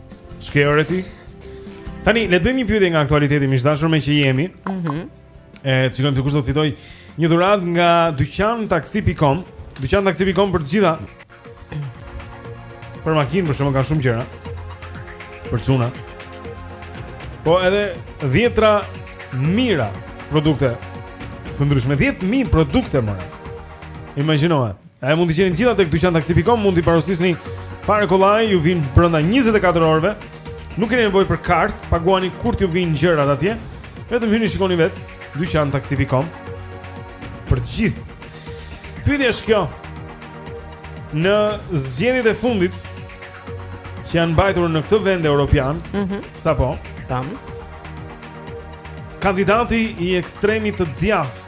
Ç'ke ore ti? Tani le të bëjmë një pyetje nga aktualiteti mi të dashur meqë jemi. Mhm. Mm Të shikojmë ti kush do të fitojë një dhuratë nga dyqan taxi.com, dyqan taxi.com për të gjitha. Për makinë për shtëpi ka shumë gjëra. Për çuna. Po edhe dhjetëra mijëra produkte të ndryshme, 10000 produkte more. Imagjinoje. E mund t'i gjeni të gjitha tek dyqan taxi.com, mund t'i porosisni fare kollaj, ju vijnë brenda 24 orëve. Nuk keni nevojë për kartë, paguani kur t'ju vijnë gjërat atje. Vetëm hyrni shikoni vetë dyqan taxi.com. Për të gjithë. Pyetja është kjo. Në zgjedhjet e fundit që janë mbajtur në këtë vend europian, mm -hmm. sapo, tam. Kandidati i ekstremit të djathtë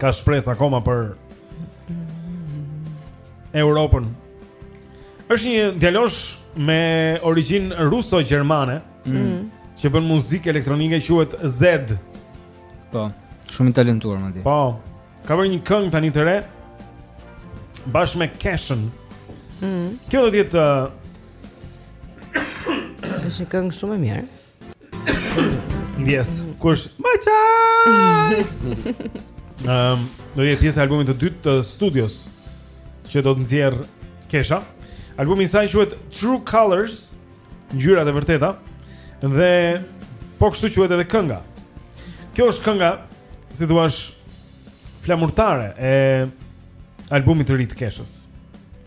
ka shpresë akoma për Europën. Është një djalosh me origjinë ruso-gjermane. Mm. mm. Që bën muzikë elektronike quhet Zedd. Po, shumë i talentuar madje. Po. Ka bërë një këngë tani të re bashkë me Keshën. Mm. Kjo do të jetë uh, Është një këngë shumë e mirë. Yes, kush? Maça. Ehm, um, do jetë pjesa e albumit të dytë të studios që do të nxjerrë Kesha. Albumi i saj quhet True Colors, ngjyrat e vërteta dhe po kështu quhet edhe kënga. Kjo është kënga, si të thuash, flamurtare e albumit të ri të Keshës.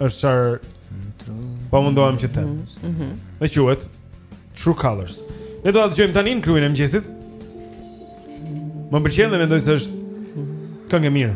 Është çfarë po mundohem që të them. Mhm. Mm mm dhe quhet True Colors. Ne do ta dëgjojmë tani në klubin e mëngjesit. Më pëlqen dhe mendoj se është këngë e mirë.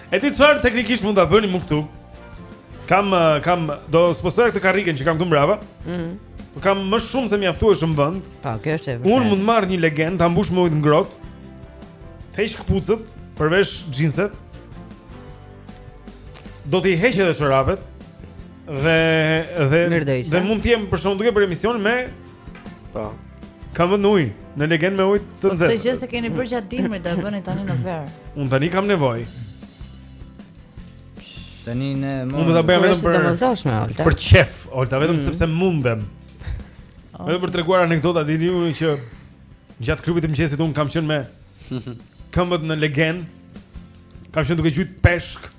E di çfarë, teknikisht mund ta bënim këtu? Kam eh, kam do e spostoj këtë karrigen që kam këtu mbrapa. Mhm. Mm po kam më shumë se mjaftueshëm vend. Po, kjo është e vërtetë. Unë mund të marr një legen, ta mbush me ujë të ngrohtë. Të heq këpucët, përvesh xhinset. Do t'i heq edhe çorapet dhe dhe dhe mund të jem për shembull duke bërë emision me Po. Këmbët në ujë, në legen me ujë të po, nxehtë. Këtë gjë s'e keni bërë gjatë dimrit, do e bëni tani në verë. Unë tani kam nevojë. Tani ne mund Unë do ta bëjmë vetëm për domosdoshmëri, Olta. Për qejf, Olta, vetëm mm. sepse mundem. Oh. Vetëm për të treguar anekdota dini ju që gjatë klubit të mëngjesit un kam qenë me këmbët në legen. Kam qenë duke gjuajt peshk.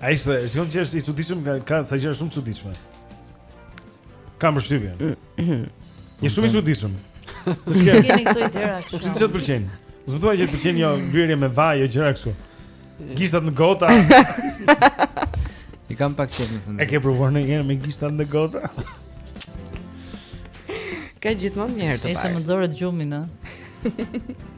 Ai është, është shumë që është i çuditshëm, ka, ka ca gjëra shumë të çuditshme. Ka më shqypje. Je shumë i çuditshëm. Të kemi këto i tjera kështu. Ça të pëlqen? Mos më thuaj që të pëlqen një bërje me vaj, jo gjëra kështu. Gishtat në gota. I kam pak qenë në fundë. E ke provuar ndonjëherë me gishtat në gota? Ka gjithmonë një herë të parë. E se më nxorët gjumin, në?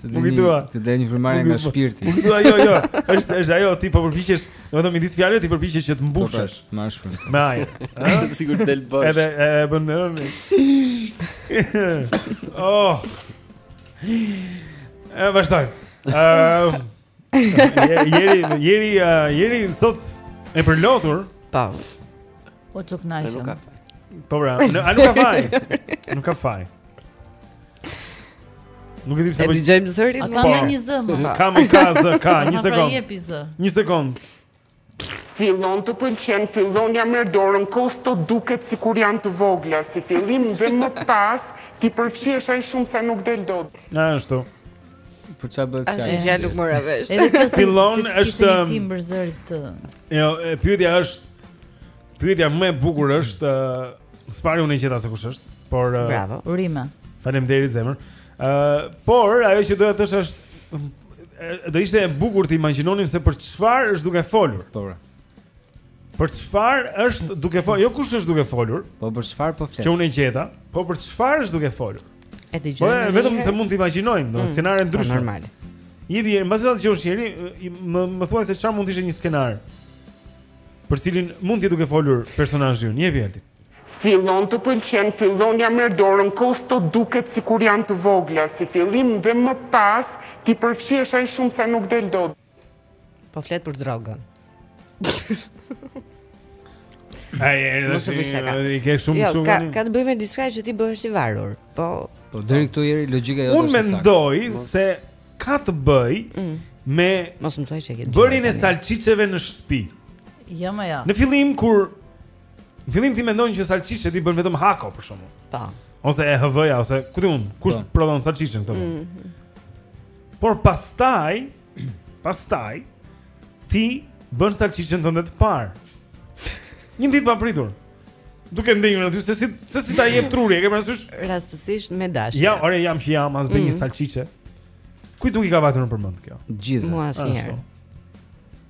Të dini, Nuk i dua. Të dini frymëmarrje nga shpirti. Nuk i dua, jo, jo. Është është ajo ti po përpiqesh, domethënë midis fjalëve ti përpiqesh që të mbushesh. Po, po, më shpër. Me ajër. Ëh, sigurt del bosh. Edhe e bën më rëmi. Oh. E vazhdoj. Ëm. Jeri, jeri, jeri sot e përlotur. Po. Po çuk na Nuk ka faj. Po bra, a nuk ka faj. Nuk ka faj. Nuk e di pse po. Dëgjojmë zërin. A ka po. ndonjë zë më? Ka më ka zë, ka, një pra sekond. Një sekond. Fillon të pëlqen, fillon ia merr dorën. Kostot duket sikur janë të vogla si fillim dhe më pas ti përfshihesh aq shumë sa nuk del dot. Ashtu. Për çfarë bëhet fjalë? Asgjë nuk mora vesh. Edhe kjo fillon është një timbër zëri të. Jo, pyetja është pyetja më e bukur është Së pari unë e gjeta se kush është, por Bravo. Urime. Faleminderit zemër. por ajo që doja të thosha është do ishte e bukur të imagjinonim se për çfarë është duke folur. Po. Pra. Për çfarë është duke folur? Jo kush është duke folur? Po për çfarë po flet? Që unë e gjeta. Po për çfarë është duke folur? E dëgjoj. Po vetëm se mund të imagjinojmë, do mm. skenare po, ndryshme. Normal. Je vjen, mbasi ta dëgjosh njëherë, më më thuaj se çfarë mund të ishte një skenar. Për cilin mund të jetë duke folur personazhi ynë, je vjen. Fillon të pëlqen fillon ia merr dorën kostot duken sikur janë të vogla si fillim dhe më pas ti përfshihesh aq shumë sa nuk del dot. Po flet për drogën. Ai erdhi. Mos e bësh aka. I ke shumë jo, shumë. Ka ka të bëjë me diçka që ti bëhesh i varur. Po. Po deri këtu Jeri logjika jote. Unë mendoj se ka të bëjë mm. me Mos më thuaj çka ke. Bërjen e salçiceve në shtëpi. Jo më jo. Në fillim kur Në fillim ti mendon që salçiçet i bën vetëm Hako për shembull. Po. Ose EHW-ja ose ku di unë, kush po. prodhon salçiçen këtu. Mm -hmm. Por pastaj, pastaj ti bën salçiçen tënde të parë. Një ditë pa pritur. Duke ndenjur aty se si se si ta jep truri, e ke parasysh? Rastësisht me dashje. Ja, ore jam që jam, a s'bëj mm. një salçiçe. Kujt nuk i ka vajtur nëpër mend kjo? Të gjithëve. Mua asnjëherë.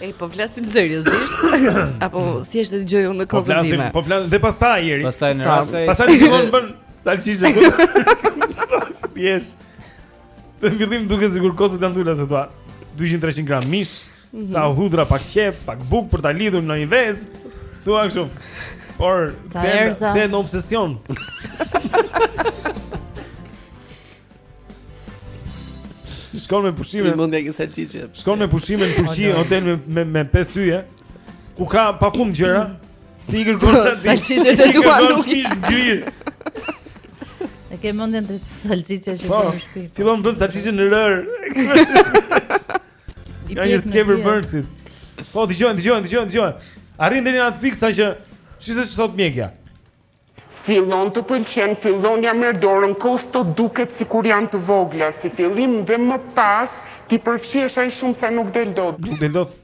Ej, po flasim seriozisht apo thjesht e dëgjoj unë në kokën time? Po flasim, po flasim dhe pastaj Jeri. Pastaj në rast se pastaj ti fillon bën salçiçe. Thjesht. Se në fillim duket sikur kostot janë të ulëta se thua 200-300 gram mish mm -hmm. Ca hudhra pak qepë, pak bukë për ta lidhur dhe një vezë Thua kështu Por, të kthehet në obsesion Shkon me pushime. Mund të gjejë çiçe. Shkon me pushime në Turqi, hotel me me, me pesë yje. Ku ka pafund gjëra? Ti kërkon aty. Çiçet e tua nuk i gjen. E ke mendjen te salçiçet që po, në shtëpi. Fillon bën salçiçe në rërë. Ja një skepër bërësit Po dëgjojmë, dëgjojmë, dëgjojmë, dëgjojmë Arrin deri në atë pikë sa që Shise që sot mjekja Fillon të pëlqen fillon ia merr dorën kostot duken sikur janë të vogla si fillim dhe më pas ti përfshihesh aq shumë sa nuk del dot. Nuk del dot.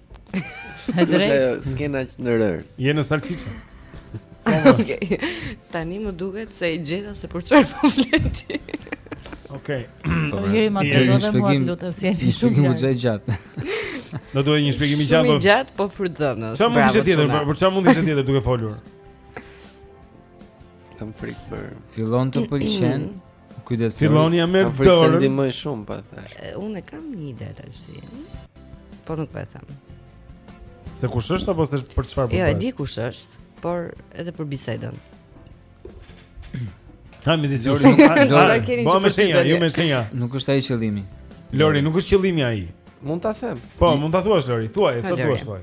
E drejtë. Skena që në rërë. Je në salçiçe. Okej. Tani më duket se e gjeta se për çfarë po flet. Okej. Po Jeri ma trego dhe mua të lutem si jemi shumë mirë. Shumë gjatë. Do duhet një shpjegim i gjatë. Shumë po- gjatë po frytëzon. Çfarë mund të ishte tjetër? Për çfarë mund të ishte tjetër duke folur? Kam frikë për. Fillon të pëlqen. Kujdes. Fillon ia merr dorën. Kam frikë më shumë pa thash. Unë kam një ide tashi. Po nuk po e them. Se kush është apo se për çfarë po? Jo, e di kush është, por edhe për bisedën. Ha më disi Lori, nuk ka Lori. Po me shenja, jo me shenja. Nuk është ai qëllimi. Lori, nuk është qëllimi ai. Mund ta them. Po, mund ta thuash Lori, thuaj, sa thua, thuaj.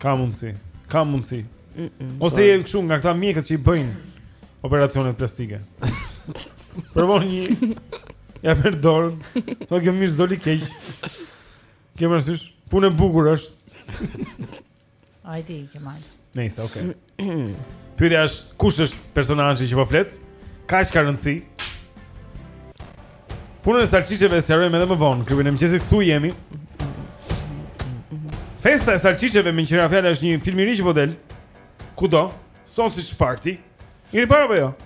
Ka mundësi, ka mundësi. Mm -mm, Ose je kështu nga këta mjekët që i bëjnë operacionet plastike. Provon një Ia merr dorën Thua kjo mirë s'doli keq Kjo më rësysh Punë e bukur është Ajdi, kjo majtë Nejse, okej okay. Pyetja është kush është personazhi që po flet? Kaq ka rëndësi? Punën e salçiçeve e sqarojmë edhe më vonë. Klubi i mëngjesit këtu jemi. Festa e salçiçeve meqë ra fjala është një film i ri që po del. Kudo? Sausage Party. Jeni para apo jo?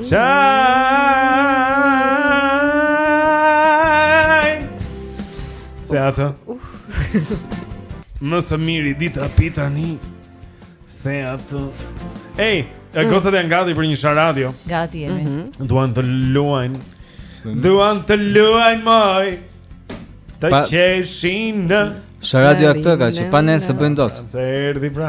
Qaj Se atë Më së miri dita pita një Se atë Ej, e mm. gocat janë gati për një Sharadio Gati jemi mhm. Duan të luajnë Duan të luajnë moj Të qeshin në Sharadio këtë ka që pa ne s'e bëjnë dot Se erdi pra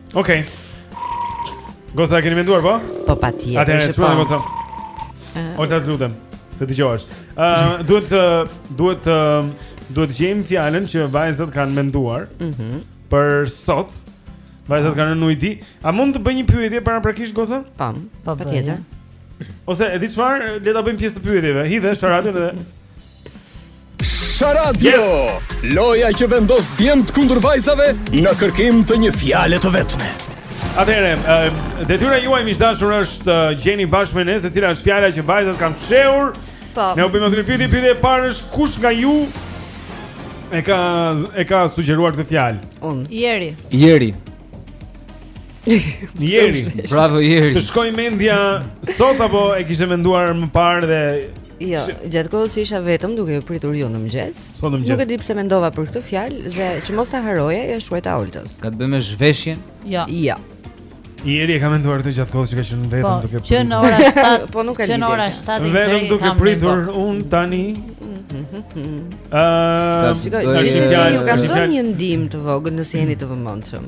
Okej. Okay. Goca e keni menduar po? Po patjetër. Ajo është shumë emocionuar. Uh, Olta të lutem, se ti i njeh. Ë, uh, duhet të duhet të duhet të gjejmë fjalën që vajzat kanë menduar. Mhm. Mm për sot. Vajzat kanë një ujdi. A mund të bëj një pyetje paraprakisht goca? Po, po patjetër. Ose e di çfarë, le ta bëjmë pjesë të pyetjeve. Hidhe Sharadion dhe Sharadio! Yes! Loja që vendos djemtë kundër vajzave në kërkim të një fjale të vetme. Atëherë, detyra juaj miq të dashur është gjeni bashkë me ne, se cila është fjala që vajzat kanë fshehur. Po. Ne u bëjmë tetë pyetje, pyetja e parë është kush nga ju e ka e ka sugjeruar këtë fjalë? Unë. Jeri. Jeri. Jeri. Bravo Jeri. Të shkoi mendja sot apo e kishe menduar më parë dhe Jo, gjatë kohës që isha vetëm duke ju pritur ju në mëngjes. Po në mëngjes. Nuk e di pse mendova për këtë fjalë dhe që mos ta harroja, ia shkruajta Oltës. Ka të bëjë me zhveshjen? Jo. Jo. Jeri e ka menduar këtë gjatë kohës që ka qenë vetëm po, duke pritur. Që në ora 7, po nuk e di. Që në ora 7 i vetëm duke pritur unë tani. Ëh, shiko, ju kam dhënë një ndihmë të vogël nëse jeni të vëmendshëm.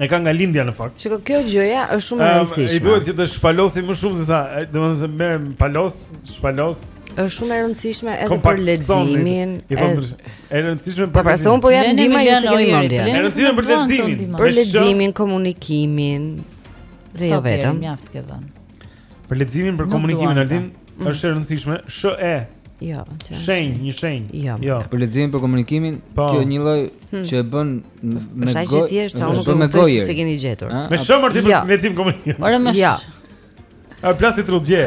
E ka nga lindja në fakt. Shiko kjo gjëja është shumë e rëndësishme. I duhet që të shpalosim më shumë se sa, domethënë se merrem palos, shpalos. Është shumë e rëndësishme edhe për leximin. I thonë e rëndësishme për. Po pra, unë po jap ndihmë ju s'e keni mendjen. E rëndësishme për leximin, për leximin, komunikimin. Dhe jo vetëm. Mjaft ke dhënë. Për leximin për komunikimin Altin mm. është e rëndësishme sh. e. Jo, çfarë? Shenjë, një shenjë. Jo. jo. Për leximin për komunikimin, po. kjo një lloj hmm. që e bën me gojë. Është e thjeshtë, unë nuk e kuptoj s'e keni gjetur. Me shëmër ti për jo. lexim komunikim. Ora më. Jo. A plasë trut gje.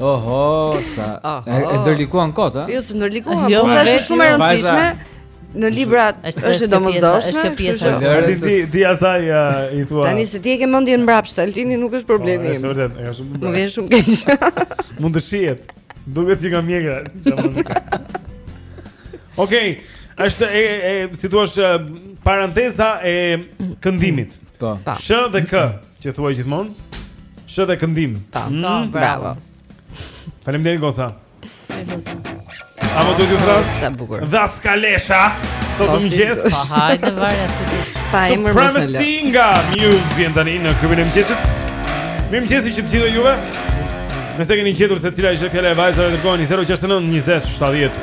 Oho, sa. E, e ndërlikuan kot, a? Jo, s'e ndërlikuan, jo, po është shumë e rëndësishme. Në libra është është e domosdoshme, është pjesa e lojës. Si ti asaj i thua. Tani se ti e ke mendjen mbrapsht, Altini nuk është problemi po, im. Është vërtet, është shumë. Më vjen shumë keq. Mund të shihet. Duket që ka mjegra, Okej, është e e si thua paranteza e këndimit. Po. Sh dhe K. Që thua gjithmonë? Shë dhe këndim. Ta, mm, ta, bravo. Faleminderit goca. Apo do të thërras. Sa bukur. Dha shkallesha. Sot në mëngjes. Pa hajde varja si ti. Pa emër mos në lë. Si nga Muse vjen tani në klubin e mëngjesit. Mirëmëngjesi edhe të gjithë juve. Nëse keni gjetur se cila ishte fjala e vajzave, dërgojeni 069 20 70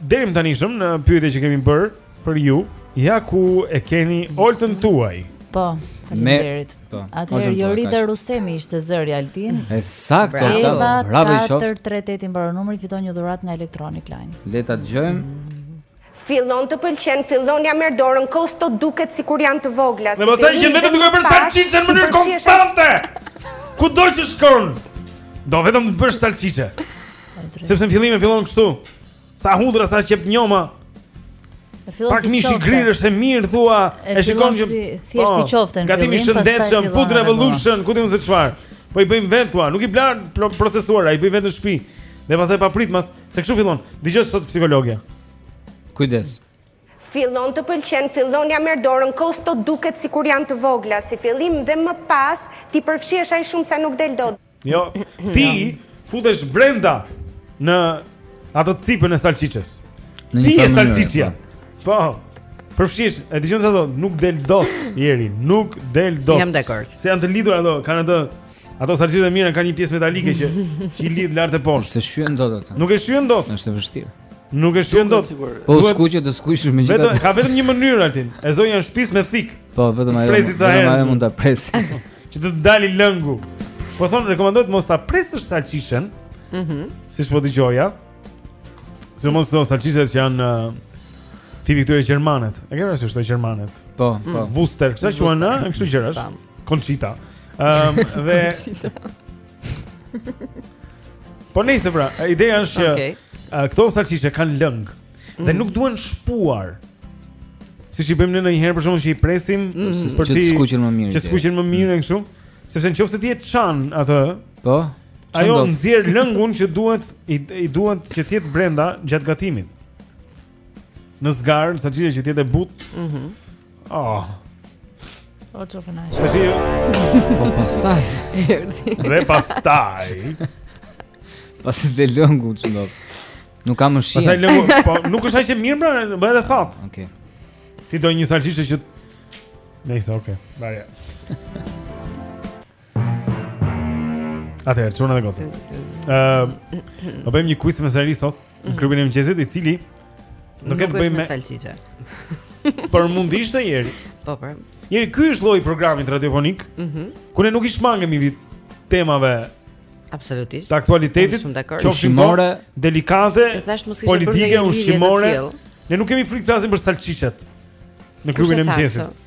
Deri më tani shumë në pyetjet që kemi bërë për ju, ja ku e keni Oltën tuaj. Po, faleminderit. Po, Atëherë Jorida Rustemi ishte zëri Altin. E saktë, bravo. Bravo i qoftë. 438 i mbaron numri, fiton një dhuratë nga Electronic Line. Le ta dëgjojmë. Fillon të pëlqen, fillon ja merr dorën, kostot duken sikur janë të vogla. Në mos e gjen veten vetëm duke bërë salçiçe në mënyrë konstante. Kudo që shkon? Do vetëm të bësh salçiçe. Sepse në fillim e fillon kështu. Sa hudhra sa qepë të njoma. Pak si mish i grirë është e mirë thua, e, e shikon që si, thjesht po, i qoftë në fillim, gatim i shëndetshëm, food revolution, ku di unë se çfarë. Po i bëjmë vetë thua, nuk i blej të procesuara, i bëj vetë në shtëpi. Dhe pastaj papritmas, se kështu fillon. Dëgjo ç'thotë psikologja. Kujdes. Fillon të pëlqen, fillon ja merr dorën, kostot duken sikur janë të vogla si fillim dhe më pas ti përfshihesh aq shumë sa nuk del dot. Jo, ti futesh brenda në atë cipën e salçiçes. Ti je salçiçja. Po. Përfshish, e dëgjon ç'thotë, nuk del dot njeri, nuk del dot. Jam dakord. Se janë të lidhura ato, kanë atë ato salçiçet e mira kanë një pjesë metalike që që i lidh lart e poshtë. S'e shqyen dot ato. Nuk e shqyen dot. Është e vështirë. Nuk e shqyen dot. Po duhet... skuqje të skuqesh me gjithë. Vetëm ka vetëm një mënyrë Altin. E zonja e shtëpisë me thikë. Po vetëm ajo. Vetëm ajo mund ta presë. Që të dalë lëngu. Po thonë rekomandohet mos ta presësh salçiçen. Mhm. Mm siç po dëgjoja. Sidomos salçiçet që janë tipi i këtyre gjermaneve. E ke parasysh këto gjermanet? Po, po. Mm. Wurstel, çfarë quhen, ëh, kështu gjërash. Conchita. Ehm, dhe Po nejse pra, ideja është që okay. këto salçiçe kanë lëng dhe mm. nuk duhen shpuar. Siç i bëjmë ne ndonjëherë për shembull që i presim mm -hmm. që të skuqen më mirë. Që skuqen më mirë mm. kështu, sepse në qoftë se ti e çan atë, po. Ajo nxjerr lëngun që duhet i, i duhet që të jetë brenda gjatë gatimit. Në zgarë, në salçiçe që të jetë e butë mm -hmm. oh. O që fëna që Të shio Po pastaj Dhe pastaj Pas të dhe lëngu që ndot Nuk kam më shien Pastaj lëngu po, Nuk është aq e mirë pra bëhet e thatë Ok Ti do një salçiçe që Nejse, ok Barja Atëherë, çuna dhe goca. Ëm, do bëjmë një quiz me seri sot në mhm. klubin e mëngjesit, i cili nuk, e të bëjmë me salçiçe. Por mund të ishte Jeri. Po, po. Jeri ky është lloji i programit radiofonik. Mhm. Mm ku ne nuk i shmangemi as temave absolutisht. Të aktualitetit, qofshin ore delikate, politike ushqimore. Ne nuk kemi frikë të flasim për salçiçet në klubin e mëngjesit.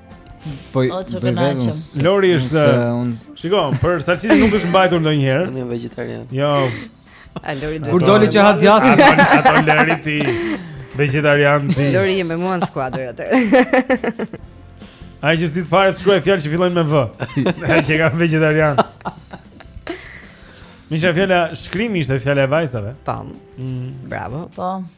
Po, Lori është Shiko, për salçiçe nuk është mbajtur ndonjëherë Unë jam vegetarian Jo Kur doli që ha djathë Ato Lori ti Vegetarian ti Lori je me mua në skuadër atëherë Ai që s'di fare të shkruaj fjalë që fillojnë me vë Ai që ka vegetarian Misha fjalë shkrimi ishte fjalë e vajzave Pam po. mm. Bravo Pam po.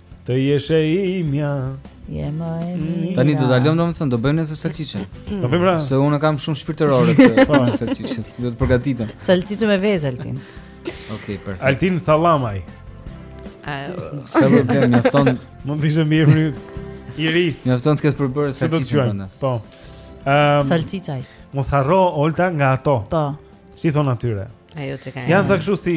Të jesh e imja. Je më e mira. Tani do ta lëm domethënë do bëjmë nesër salçiçe. Do bëjmë pra. Se unë kam shumë shpirtërore këtë po. salçiçe. Do të përgatitem. Salçiçe me vezë Altin. Okej, perfekt. Altin Sallamaj. S'ka problem, mjafton. Mund të ishte mirë i ri. Mjafton të ketë përbërë salçiçe brenda. Po. Ehm. Salçiçaj. Mos harro Olta nga ato. Po. Si i thonë atyre? Ajo që ka. Janë ca kështu si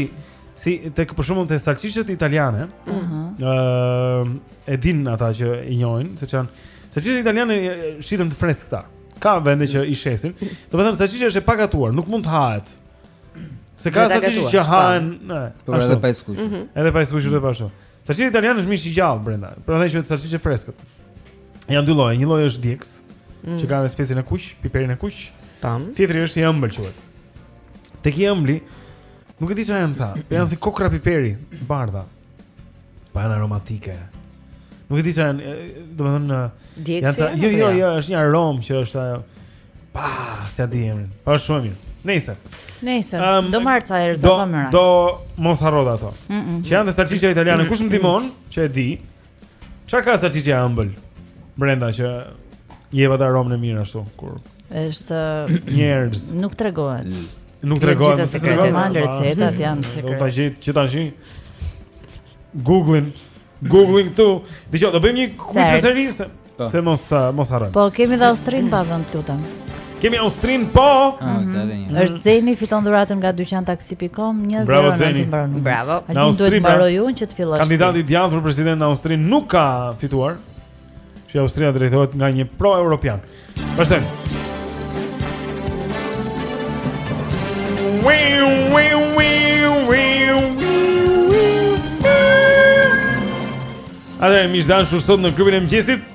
si tek për shembull te salçiçet italiane. Ëh. Uh -huh. uh, e din ata që i njohin, se janë salçiçet italiane shiten të freskëta. Ka vende që i shesin. Domethënë salçiçja është e pagatuar, nuk mund të hahet. Se ka salçiçe që hahen, ne. Po edhe pa skuqur. Mhm. Edhe pa skuqur dhe pa ashtu. Salçiçja italiane është mish i gjallë brenda. Prandaj quhet salçiçe e freskët. Janë dy lloje, një lloj është djegës, mm. që ka edhe specin e kuq, piperin e kuq. Tam. Tjetri është i ëmbël quhet. Te ky i ëmbli, nuk e di çfarë janë ca. Po janë si kokrra piperi, të bardha. Po janë aromatike. Nuk e di çfarë janë, domethënë janë ca, jo, jo, jo, është një aromë që është ajo. Pa, s'ia di emrin. Po është shumë mirë. Nejse. Nejse. Um, do marr ca herë zot më Do mos harro dhe ato. Mm -mm. Që janë te salçiçja italiane, kush më ndihmon, që e di. Çfarë ka salçiçja e ëmbël? Brenda që i jep atë aromën e mirë ashtu kur është njerëz. Nuk tregohet. Mm. Nuk tregohet. Nuk tregohet. Nuk recetat janë sekret. Do ta gjej që tash. Googling, googling këtu. Dëgjo, do bëjmë një quiz për servisë. Po. Se mos uh, mos harrojmë. Po kemi dhe Austrin pa vend, lutem. Kemi Austrin po. Ah, mm -hmm. Është Zeni fiton dhuratën nga dyqan taksi.com, 20 euro. Bravo Zeni. Bravo. Në Austri pra, mbaroj unë që të fillosh. Kandidati i djathtë për president në Austri nuk ka fituar. Që Austria drejtohet nga një pro-europian. Vazhdojmë. Wiu wiu wiu wiu Atëherë, miq të dashur, sot në klubin e mëngjesit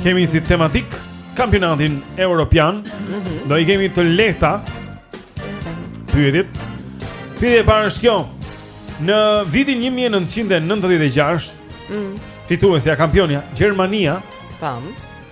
Kemi si tematikë kampionatin Europian mhm. Do i kemi të lehta pyetjet. Pyetja e parë është kjo Në vitin 1996 mm. Fituesja, kampionja, Gjermania Pam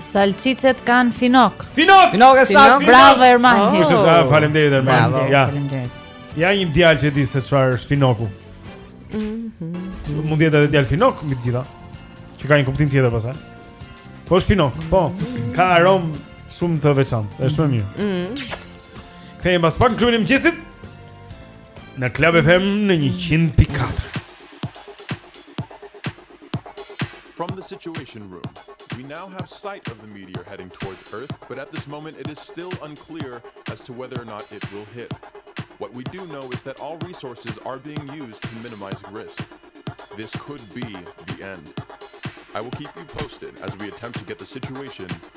Salsiçet kanë finok. Finok. Finok e saktë. Bravo Erman. Oh. Ishte e saktë, faleminderit Erman. Bravo, ja. Faleminderit. Ja një djalë që di se çfarë është finoku. Mhm. Mm Mund të jetë edhe djalë finok mbi të gjitha. Që ka një kuptim tjetër pastaj. Po është finok, po. Ka aromë shumë të veçantë. Është shumë e mirë. Mhm. Mm Kthehemi pas pak Klubin e Mëngjesit. Në Club FM në 100.4. From the situation room. We now have sight of the meteor heading towards Earth, but at this moment it is still unclear as to whether or not it will hit. What we do know is that all resources are being used to minimize risk. This could be the end. I will keep you posted as we attempt to get the situation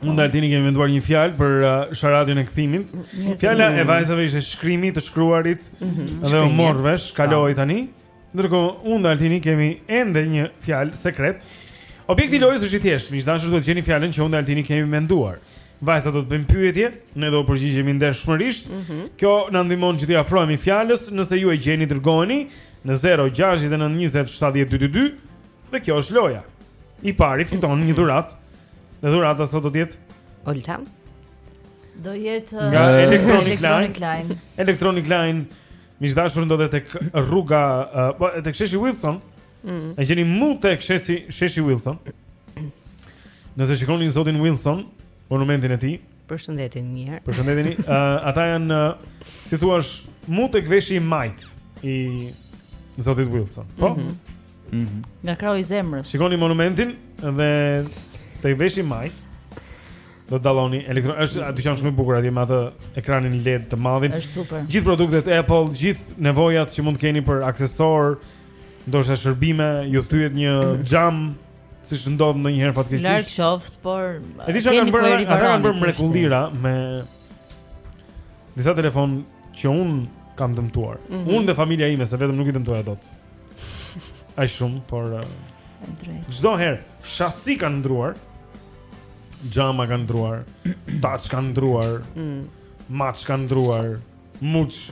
Unë dhe Altini kemi menduar një fjalë për uh, sharadën e këthimit Fjala e vajzave ishte shkrimi të shkruarit mm -hmm. dhe u mor vesh, kaloi tani Ndërkohë, unë dhe Altini kemi ende një fjalë sekret Objekti i mm. lojës është i thjeshtë, miq të dashur duhet gjeni fjalën që unë dhe Altini kemi menduar. Vajzat do të bëjnë pyetje, ne do të përgjigjemi ndershmërisht. Mm -hmm. Kjo na ndihmon që t'i afrohemi fjalës, nëse ju e gjeni dërgojeni në 0692070222 Dhe kjo është loja. I pari fiton një dhuratë. Dhe dhurata sot do të jetë Olta. Do jetë uh, nga Electronic Line. Electronic Line. Miq të dashur ndodhet tek rruga uh, po, tek Sheshi Wilson. Mm. E gjeni mu tek Sheshi Sheshi Wilson. Nëse shikoni zotin Wilson, monumentin e tij. Përshëndeteni mirë. Përshëndeteni. Uh, ata janë uh, si të thuash mu tek veshi i majtë i zotit Wilson. Po. Mm -hmm. Mhm. Mm nga krahu i zemrës. Shikoni monumentin dhe te veshi i majtë do dalloni elektro, është aty që janë shumë bukur atje me atë ekranin LED të madhin. Është super. Gjithë produktet Apple, gjithë nevojat që mund të keni për aksesorë, ndoshta shërbime, ju thyet një xham siç ndodh ndonjëherë fatkeqësisht. Larg qoftë, por e di çfarë kanë bërë, ata kanë bërë mrekullira me disa telefona që unë kam dëmtuar. Mm -hmm. Unë dhe familja ime se vetëm nuk i dëmtoja dot. Ai shumë, por drejt. Çdo herë shasi kanë ndruar. Xhama kanë ndruar, taç kanë ndruar. Mm. Maç kanë ndruar. Muç.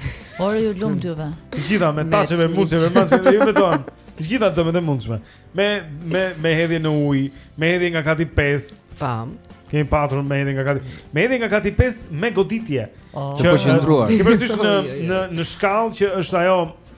Ore ju lumtë juve. Të gjitha me taçeve, muçeve, maçeve, ju me tonë. Të gjitha llojet e mundshme. Me me me hedhje në ujë, me hedhje nga kati 5. Pam. Kemi patur me hedhje nga kati. Me hedhje nga kati 5, me goditje. Oh. të përqendruar. Kemi përsëritur në në në shkallë që është ajo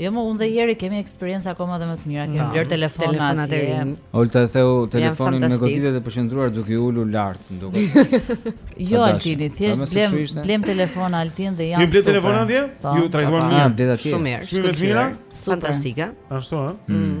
Jo më unë dhe Jeri kemi eksperiencë akoma dhe më të mira, kemi blerë telefonat e rinj. Olta e theu telefonin me goditje të përqendruar duke ulur lart, duket. Jo Altini, thjesht blemë blemë telefon Altin dhe janë. Ju bletë telefon atje? Po. Ju trajtuan mirë. Shumë mirë. Shumë mirë. Fantastike. Ashtu ëh. Mm. Mm.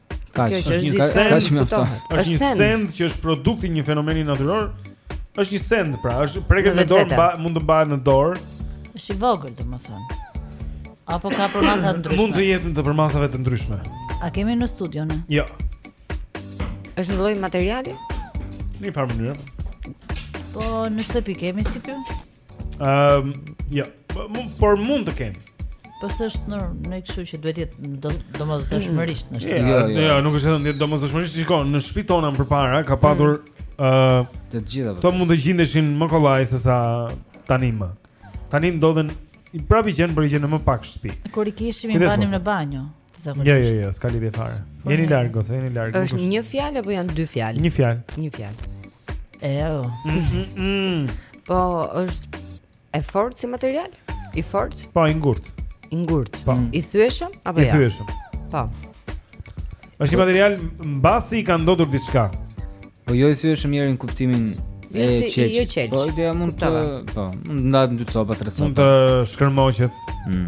Kaq, është një, kaq mjaftë. Është një send që është produkt i një fenomeni natyror. Është një send, pra, është preket me dorë, mba, mund të mbahet në dorë. Është i vogël, domethënë. Apo ka përmasa të ndryshme? Mund të jetë të përmasave të ndryshme. A kemi në studio ne? Jo. Është një lloj materiali? Në një farë mënyrë. Po në shtëpi kemi si ky? Ehm, jo, po, por mund të kemi. Po s'është në në kështu që duhet të jetë domosdoshmërisht në shtëpi. Jo, jo, jo, nuk është domosdoshmërisht, shiko, në shpitë tona më përpara ka patur mm. ë të gjitha. Kto mund të gjindeshin më kollaj se sa tani më. Tani ndodhen, prapë i gjen por i gjen në më pak shtëpi. Kur i kishim i mbanim në banjo. Zakonisht. Jo, jo, jo, s'ka lidhje fare. Jeni larg, ose jeni larg. Është një fjalë apo janë dy fjalë? Një fjalë. Një fjalë. Eo. Mm, mm, mm. Po është e fortë si material? I fortë? Po, i ngurtë. I ngurtë. Po. I thyeshëm apo jo? I thyeshëm. Po. Është një material mbasi i ka ndodhur diçka. Po jo i thyeshëm njëri në kuptimin e qelqit. Jo qelqit. Po ideja mund të, po, mund të ndahet në dy copa, tre copa. Mund të shkërmoqet. Mm.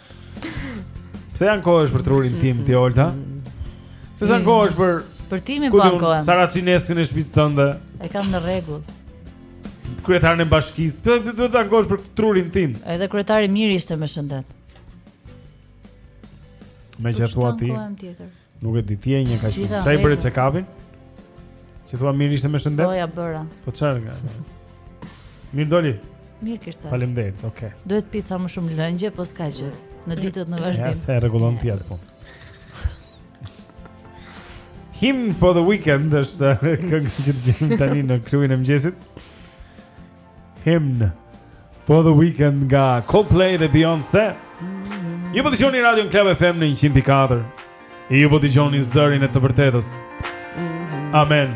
Pse ankohesh për trurin tim ti Olta? Pse ankohesh për Për timin po ankohem. Saraçineskën e shtëpisë tënde? E kam në rregull. Kryetarin e bashkisë, pse ti duhet të ankohesh për trurin tim? Edhe kryetari mirë ishte me shëndet. Me çfarë thua ti? Nuk e di ti je një kaq. Se i bëre check-upin? Që thua mirë ishte me shëndet? Po ja bëra. Po çfarë nga? Mirë doli. Mirë kishte. Faleminderit. Okej. Okay. Duhet pi ca më shumë lëngje, po s'ka gjë. Në ditët në vazhdim. Ja, se e rregullon ti atë punë. Hymn for the weekend është këngë që dëgjojmë tani në klubin e mëngjesit. Hymn for the weekend nga Coldplay dhe Beyoncé. Ju po dëgjoni radion Club FM në 104. Ju po dëgjoni zërin e të vërtetës. Amen.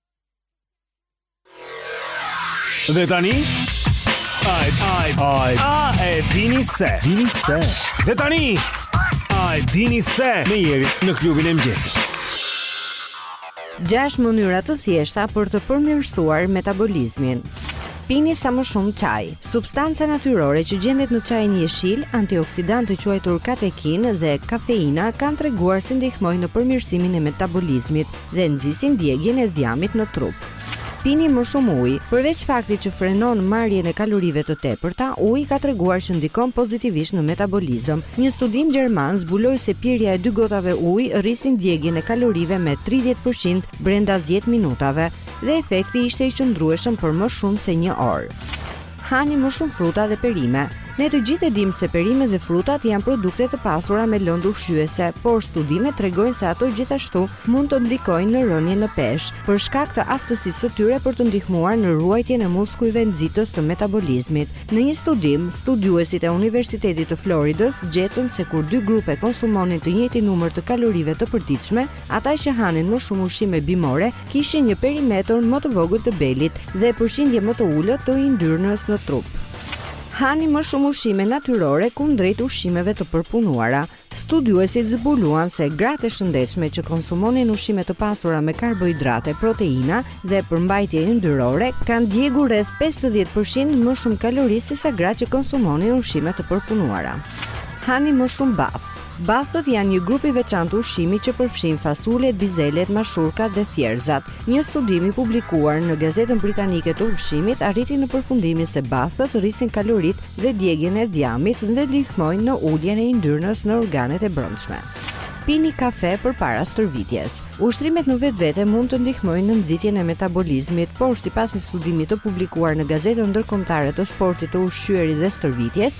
Dhe tani Ai ai ai a e dini se dini se Dhe tani A e dini se me Jerin në klubin e mëngjesit 6 mënyra të thjeshta për të përmirësuar metabolizmin Pini sa më shumë çaj. Substanca natyrore që gjendet në çajin jeshil, antioksidantë të quajtur katekin dhe kafeina kanë treguar se ndihmojnë në përmirësimin e metabolizmit. dhe nxisin djegien e dhjamit në trup. Pini më shumë ujë. Përveç faktit që frenon marrjen e kalorive të tepërta, uji ka treguar që ndikon pozitivisht në metabolizëm. Një studim gjerman zbuloi se pirja e dy gotave ujë rrisin djegien e kalorive me 30 për qind brenda dhjetë minutave, dhe efekti ishte i qëndrueshëm për më shumë se një orë. Hani më shumë fruta dhe perime. Ne të gjithë e dimë se perimet dhe frutat janë produkte të pasura me lëndë ushqyese, por studimet tregojnë se ato gjithashtu mund të ndikojnë në rënien në peshë, për shkak të aftësisë së tyre për të ndihmuar në ruajtjen e muskujve nxitës të metabolizmit. Në një studim, studiuesit e Universitetit të Floridës gjetën se kur dy grupe konsumonin të njëjtin numër të kalorive të përditshme, Ata që hanin më shumë ushqime bimore kishin një perimetër më të vogël të belit dhe përqindje më të ulët të yndyrnës në trup. Hani më shumë ushqime natyrore kundrejt ushqimeve të përpunuara. Studiuesit zbuluan se gratë e shëndetshme që konsumonin ushqime të pasura me karbohidrate, proteina dhe përmbajtje yndyrore kanë djegur rreth 50% më shumë kalori sesa gratë që konsumonin ushqime të përpunuara. Hani më shumë bathë. Bathët janë një grup i veçantë ushqimi që përfshin fasulet, bizelet, mashurkat dhe thjerrëzat. Një studim i publikuar në Gazetën Britanike të Ushqimit arriti në përfundimin se bathët rrisin kaloritë dhe djegien e dhjamit dhe ndihmojnë në uljen e yndyrnës në organet e brendshme. Pini kafe përpara stërvitjes. Ushtrimet në vetvete mund të ndihmojnë në nxitjen e metabolizmit, por sipas një studimi të publikuar në Gazetën Ndërkombëtare të Sportit të Ushqyerit dhe Stërvitjes,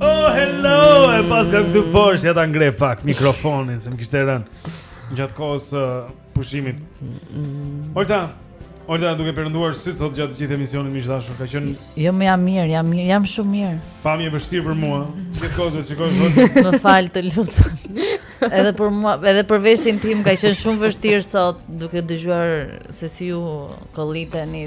Oh, hello! E pas ka këtu poshtë, ja ta ngre pak mikrofonin, se më kishte rënë gjatë kohës uh, pushimit. Ojta, ojta duke perënduar syt sot gjatë gjithë emisionit miq të dashur, ka qenë Jo, më jam mirë, jam mirë, jam shumë mirë. pamje e vështirë për mua. Gjatë kohës që shikoj vëllë. Më fal të lutem. Edhe për mua, edhe për veshin tim ka qenë shumë vështirë sot duke dëgjuar se si ju kolliteni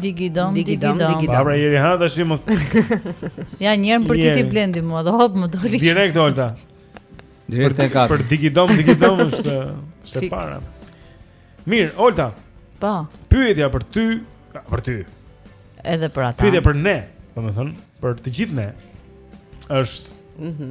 Digidom, digidom, digidom. A pra, njëri ha tashi, mos. Ja njërën për ti ti blendi mua, dhe hop më doli. Direkt Olta. Direkt e kapi. Për digidom, digidom është e para. Mirë, Olta. Po. Pyetja për ty, për ty. Edhe për ata. Pyetja për ne, domethënë, për të gjithë ne. Është. Mhm.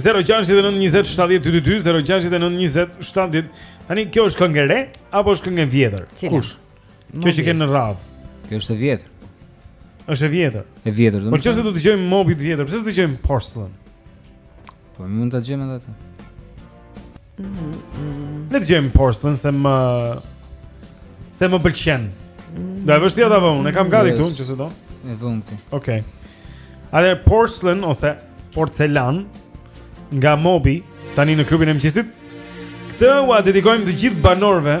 069 20 70 20 Tani kjo është këngë e re apo është këngë e vjetër? Kush? Kjo që ke në radhë. Kjo është e vjetër. Është e vjetër. E vjetër, domethënë. Po nëse do të dëgjojmë Moby të vjetër? Pse s'e dëgjojmë Porcelain? Po mund ta dëgjojmë edhe atë. Le të dëgjojmë Porcelain se më se më pëlqen. Jo e vështirë ta vëmë, e kam gati këtu, nëse do. E vëmë këtu. Okej. Atëherë Porcelain ose porcelan nga Moby tani në klubin e mëngjesit. Këtë ua dedikojmë të gjithë banorëve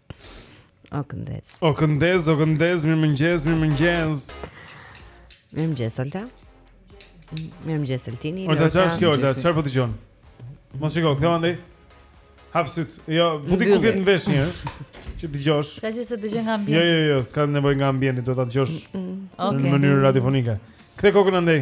O këndez. O këndez, o këndez, mirë mëngjes, mirë mëngjes. Mirë mëngjes, Olta. Mirë mëngjes, Altini. Olta, çfarë është kjo, Olta? Çfarë po dëgjon? Mos shiko, kthehu andej. Hapsit. Jo, fut ti kufjet në vesh njëherë. Që ta dëgjosh. Kaq, se dëgjoj nga ambienti. Jo, jo, jo, s'ka nevojë nga ambienti, duhet ta dëgjosh. Okej. Në mënyrë radiofonike. Kthe kokën andej.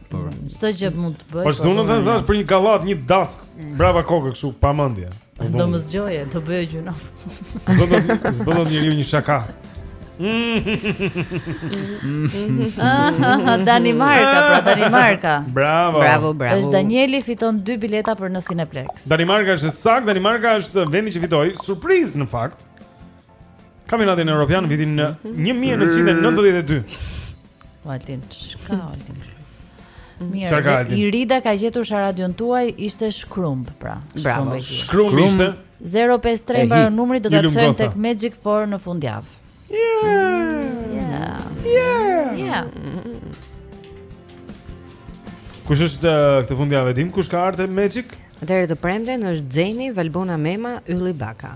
Po. Çdo gjë mund të bëj. Po unë të thashë për një gallatë, një dackë prapa koke kështu pa mendje. Po do më zgjoje, do bëjë gjëna. Dot s'bën njeriu një shaka. Aha, Danimarka, pra Danimarka. Bravo. Bravo, bravo. Danieli fiton dy bileta për në Cineplexx. Danimarka është e saktë, Danimarka është vendi që fitoi, surprizë në fakt. Kampionatin Europian në vitin 1992. Mhm. Altin, ça ka, Altin? Mirë, Irida ka gjetur sharadën tuaj ishte shkrumb, pra. Bravo. Shkrumb ishte. 053 mbaron numri do ta çojmë tek Magic 4 në fundjavë. Yeah. Yeah. Yeah. Yeah. Kush është uh, këtë fundjavë dimë kush ka ardhur te Magic? Atëherë të premten është Zeni, Valbona Mema, Ylli Baka.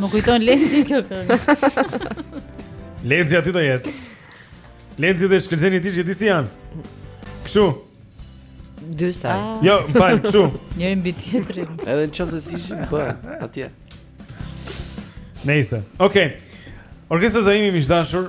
Më kujton Lenzi kjo këngë. Lenzi aty do jetë. Lenzi dhe shkëlzeni ti e di si janë. Kështu. Dy-dy. Ah. Jo, fal, kështu. Njëri mbi tjetrin. Edhe në qoftë se ishin bë atje. Nejse. Okej. Okay. Orkestra Zaimi miq të dashur,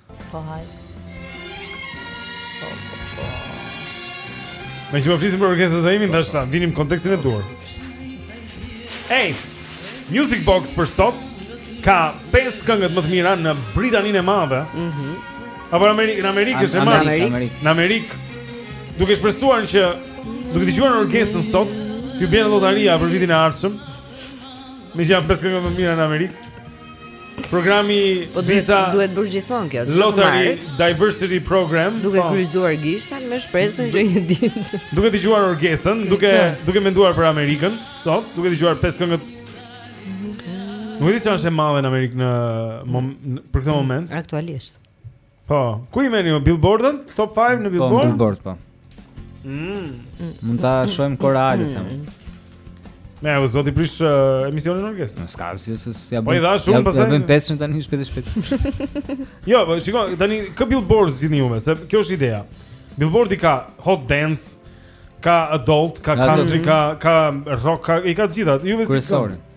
Po hajt. Po, po, po. Meqë po flisim për orkestrën Zaimi, tash ta vinim në kontekstin e duhur. Ej, Music Box për sot ka 5 këngët më të mira në Britaninë e Madhe. Mhm. Mm Apo në Amerikë, në Amerikë është e madhe. Në Amerikë. Në Amerikë. Duke shpresuar që duke dëgjuar orkestrën sot, të bie lotaria për vitin e ardhshëm. Meqë janë pesë këngët më të mira në Amerikë. Programi po duhet, Visa duhet bërë gjithmonë kjo. Lottery Diversity Program. Duke po. kryqëzuar gishtat me shpresën që një ditë. Duke dëgjuar Orgesën, duke duke menduar për Amerikën, sot, duke dëgjuar pesë këngët. Nuk e di çfarë është e madhe në Amerikë në, mom, në për këtë moment. Aktualisht. Po, ku i kemi o Billboardin? Top 5 në po, Billboard? Po, Billboard, po. Mm. Mund ta shohim korale them. Ne ajo zoti prish uh, emisionin Orgesës. Në skas, jo se ja po bën. Po i dhash unë pastaj. Ja bën pesën tani shpejt e shpejt. jo, po shikoj tani te Billboard zini juve, se kjo është ideja. Billboardi ka hot dance, ka adult, ka country, ka ka rock, ka i ka të gjitha. Ju vësi.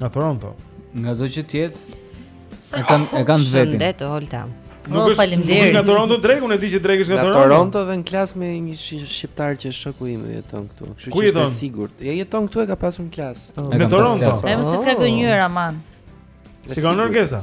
Nga Toronto. Ngado që të jetë. E kanë e kanë të vetin. Shëndet Olta. Nuk oh, është faleminderit. Nga Toronto Drake, unë e di që Drake është nga Toronto. Nga Toronto dhe në klasë me një shqiptar që është shoku im jeton këtu. Kështu që është i sigurt. Ja jeton këtu e ka pasur në klasë. Në Toronto. Ai mos të ka gënjyer aman. Si ka në orkestra?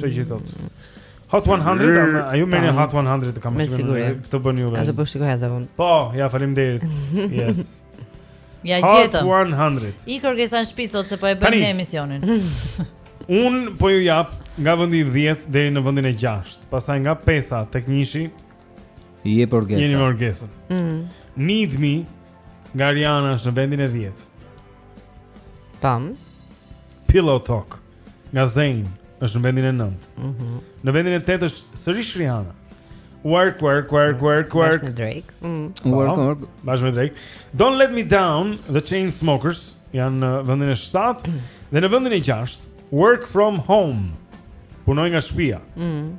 Ço që do. Hot 100, a ju merrni Hot 100 të kam shumë. Me siguri. Këtë bën ju. Atë po shikoj edhe unë. Po, ja faleminderit. Yes. Ja gjetëm. Hot 100. I kërkesa në shtëpi sot se po e bëjmë në emisionin. Unë po ju jap nga vendi 10 deri në vendin e 6. Pastaj nga 5-a tek njëshi. I jep Orgesa. Jeni Orgesa. Mhm. Needed me Nga Rihanna është në vendin e 10. Tam. Pillow Talk nga Zayn është në vendin e 9. Mhm. Mm në vendin e 8 është sërish Rihanna. Work work work work work. Bashkë me Drake. Mm. Po, work work. Bashkë me Drake. Don't let me down The Chainsmokers janë në vendin e 7 dhe në vendin e 6 work from home. Punoj nga shtëpia. Mhm. Mm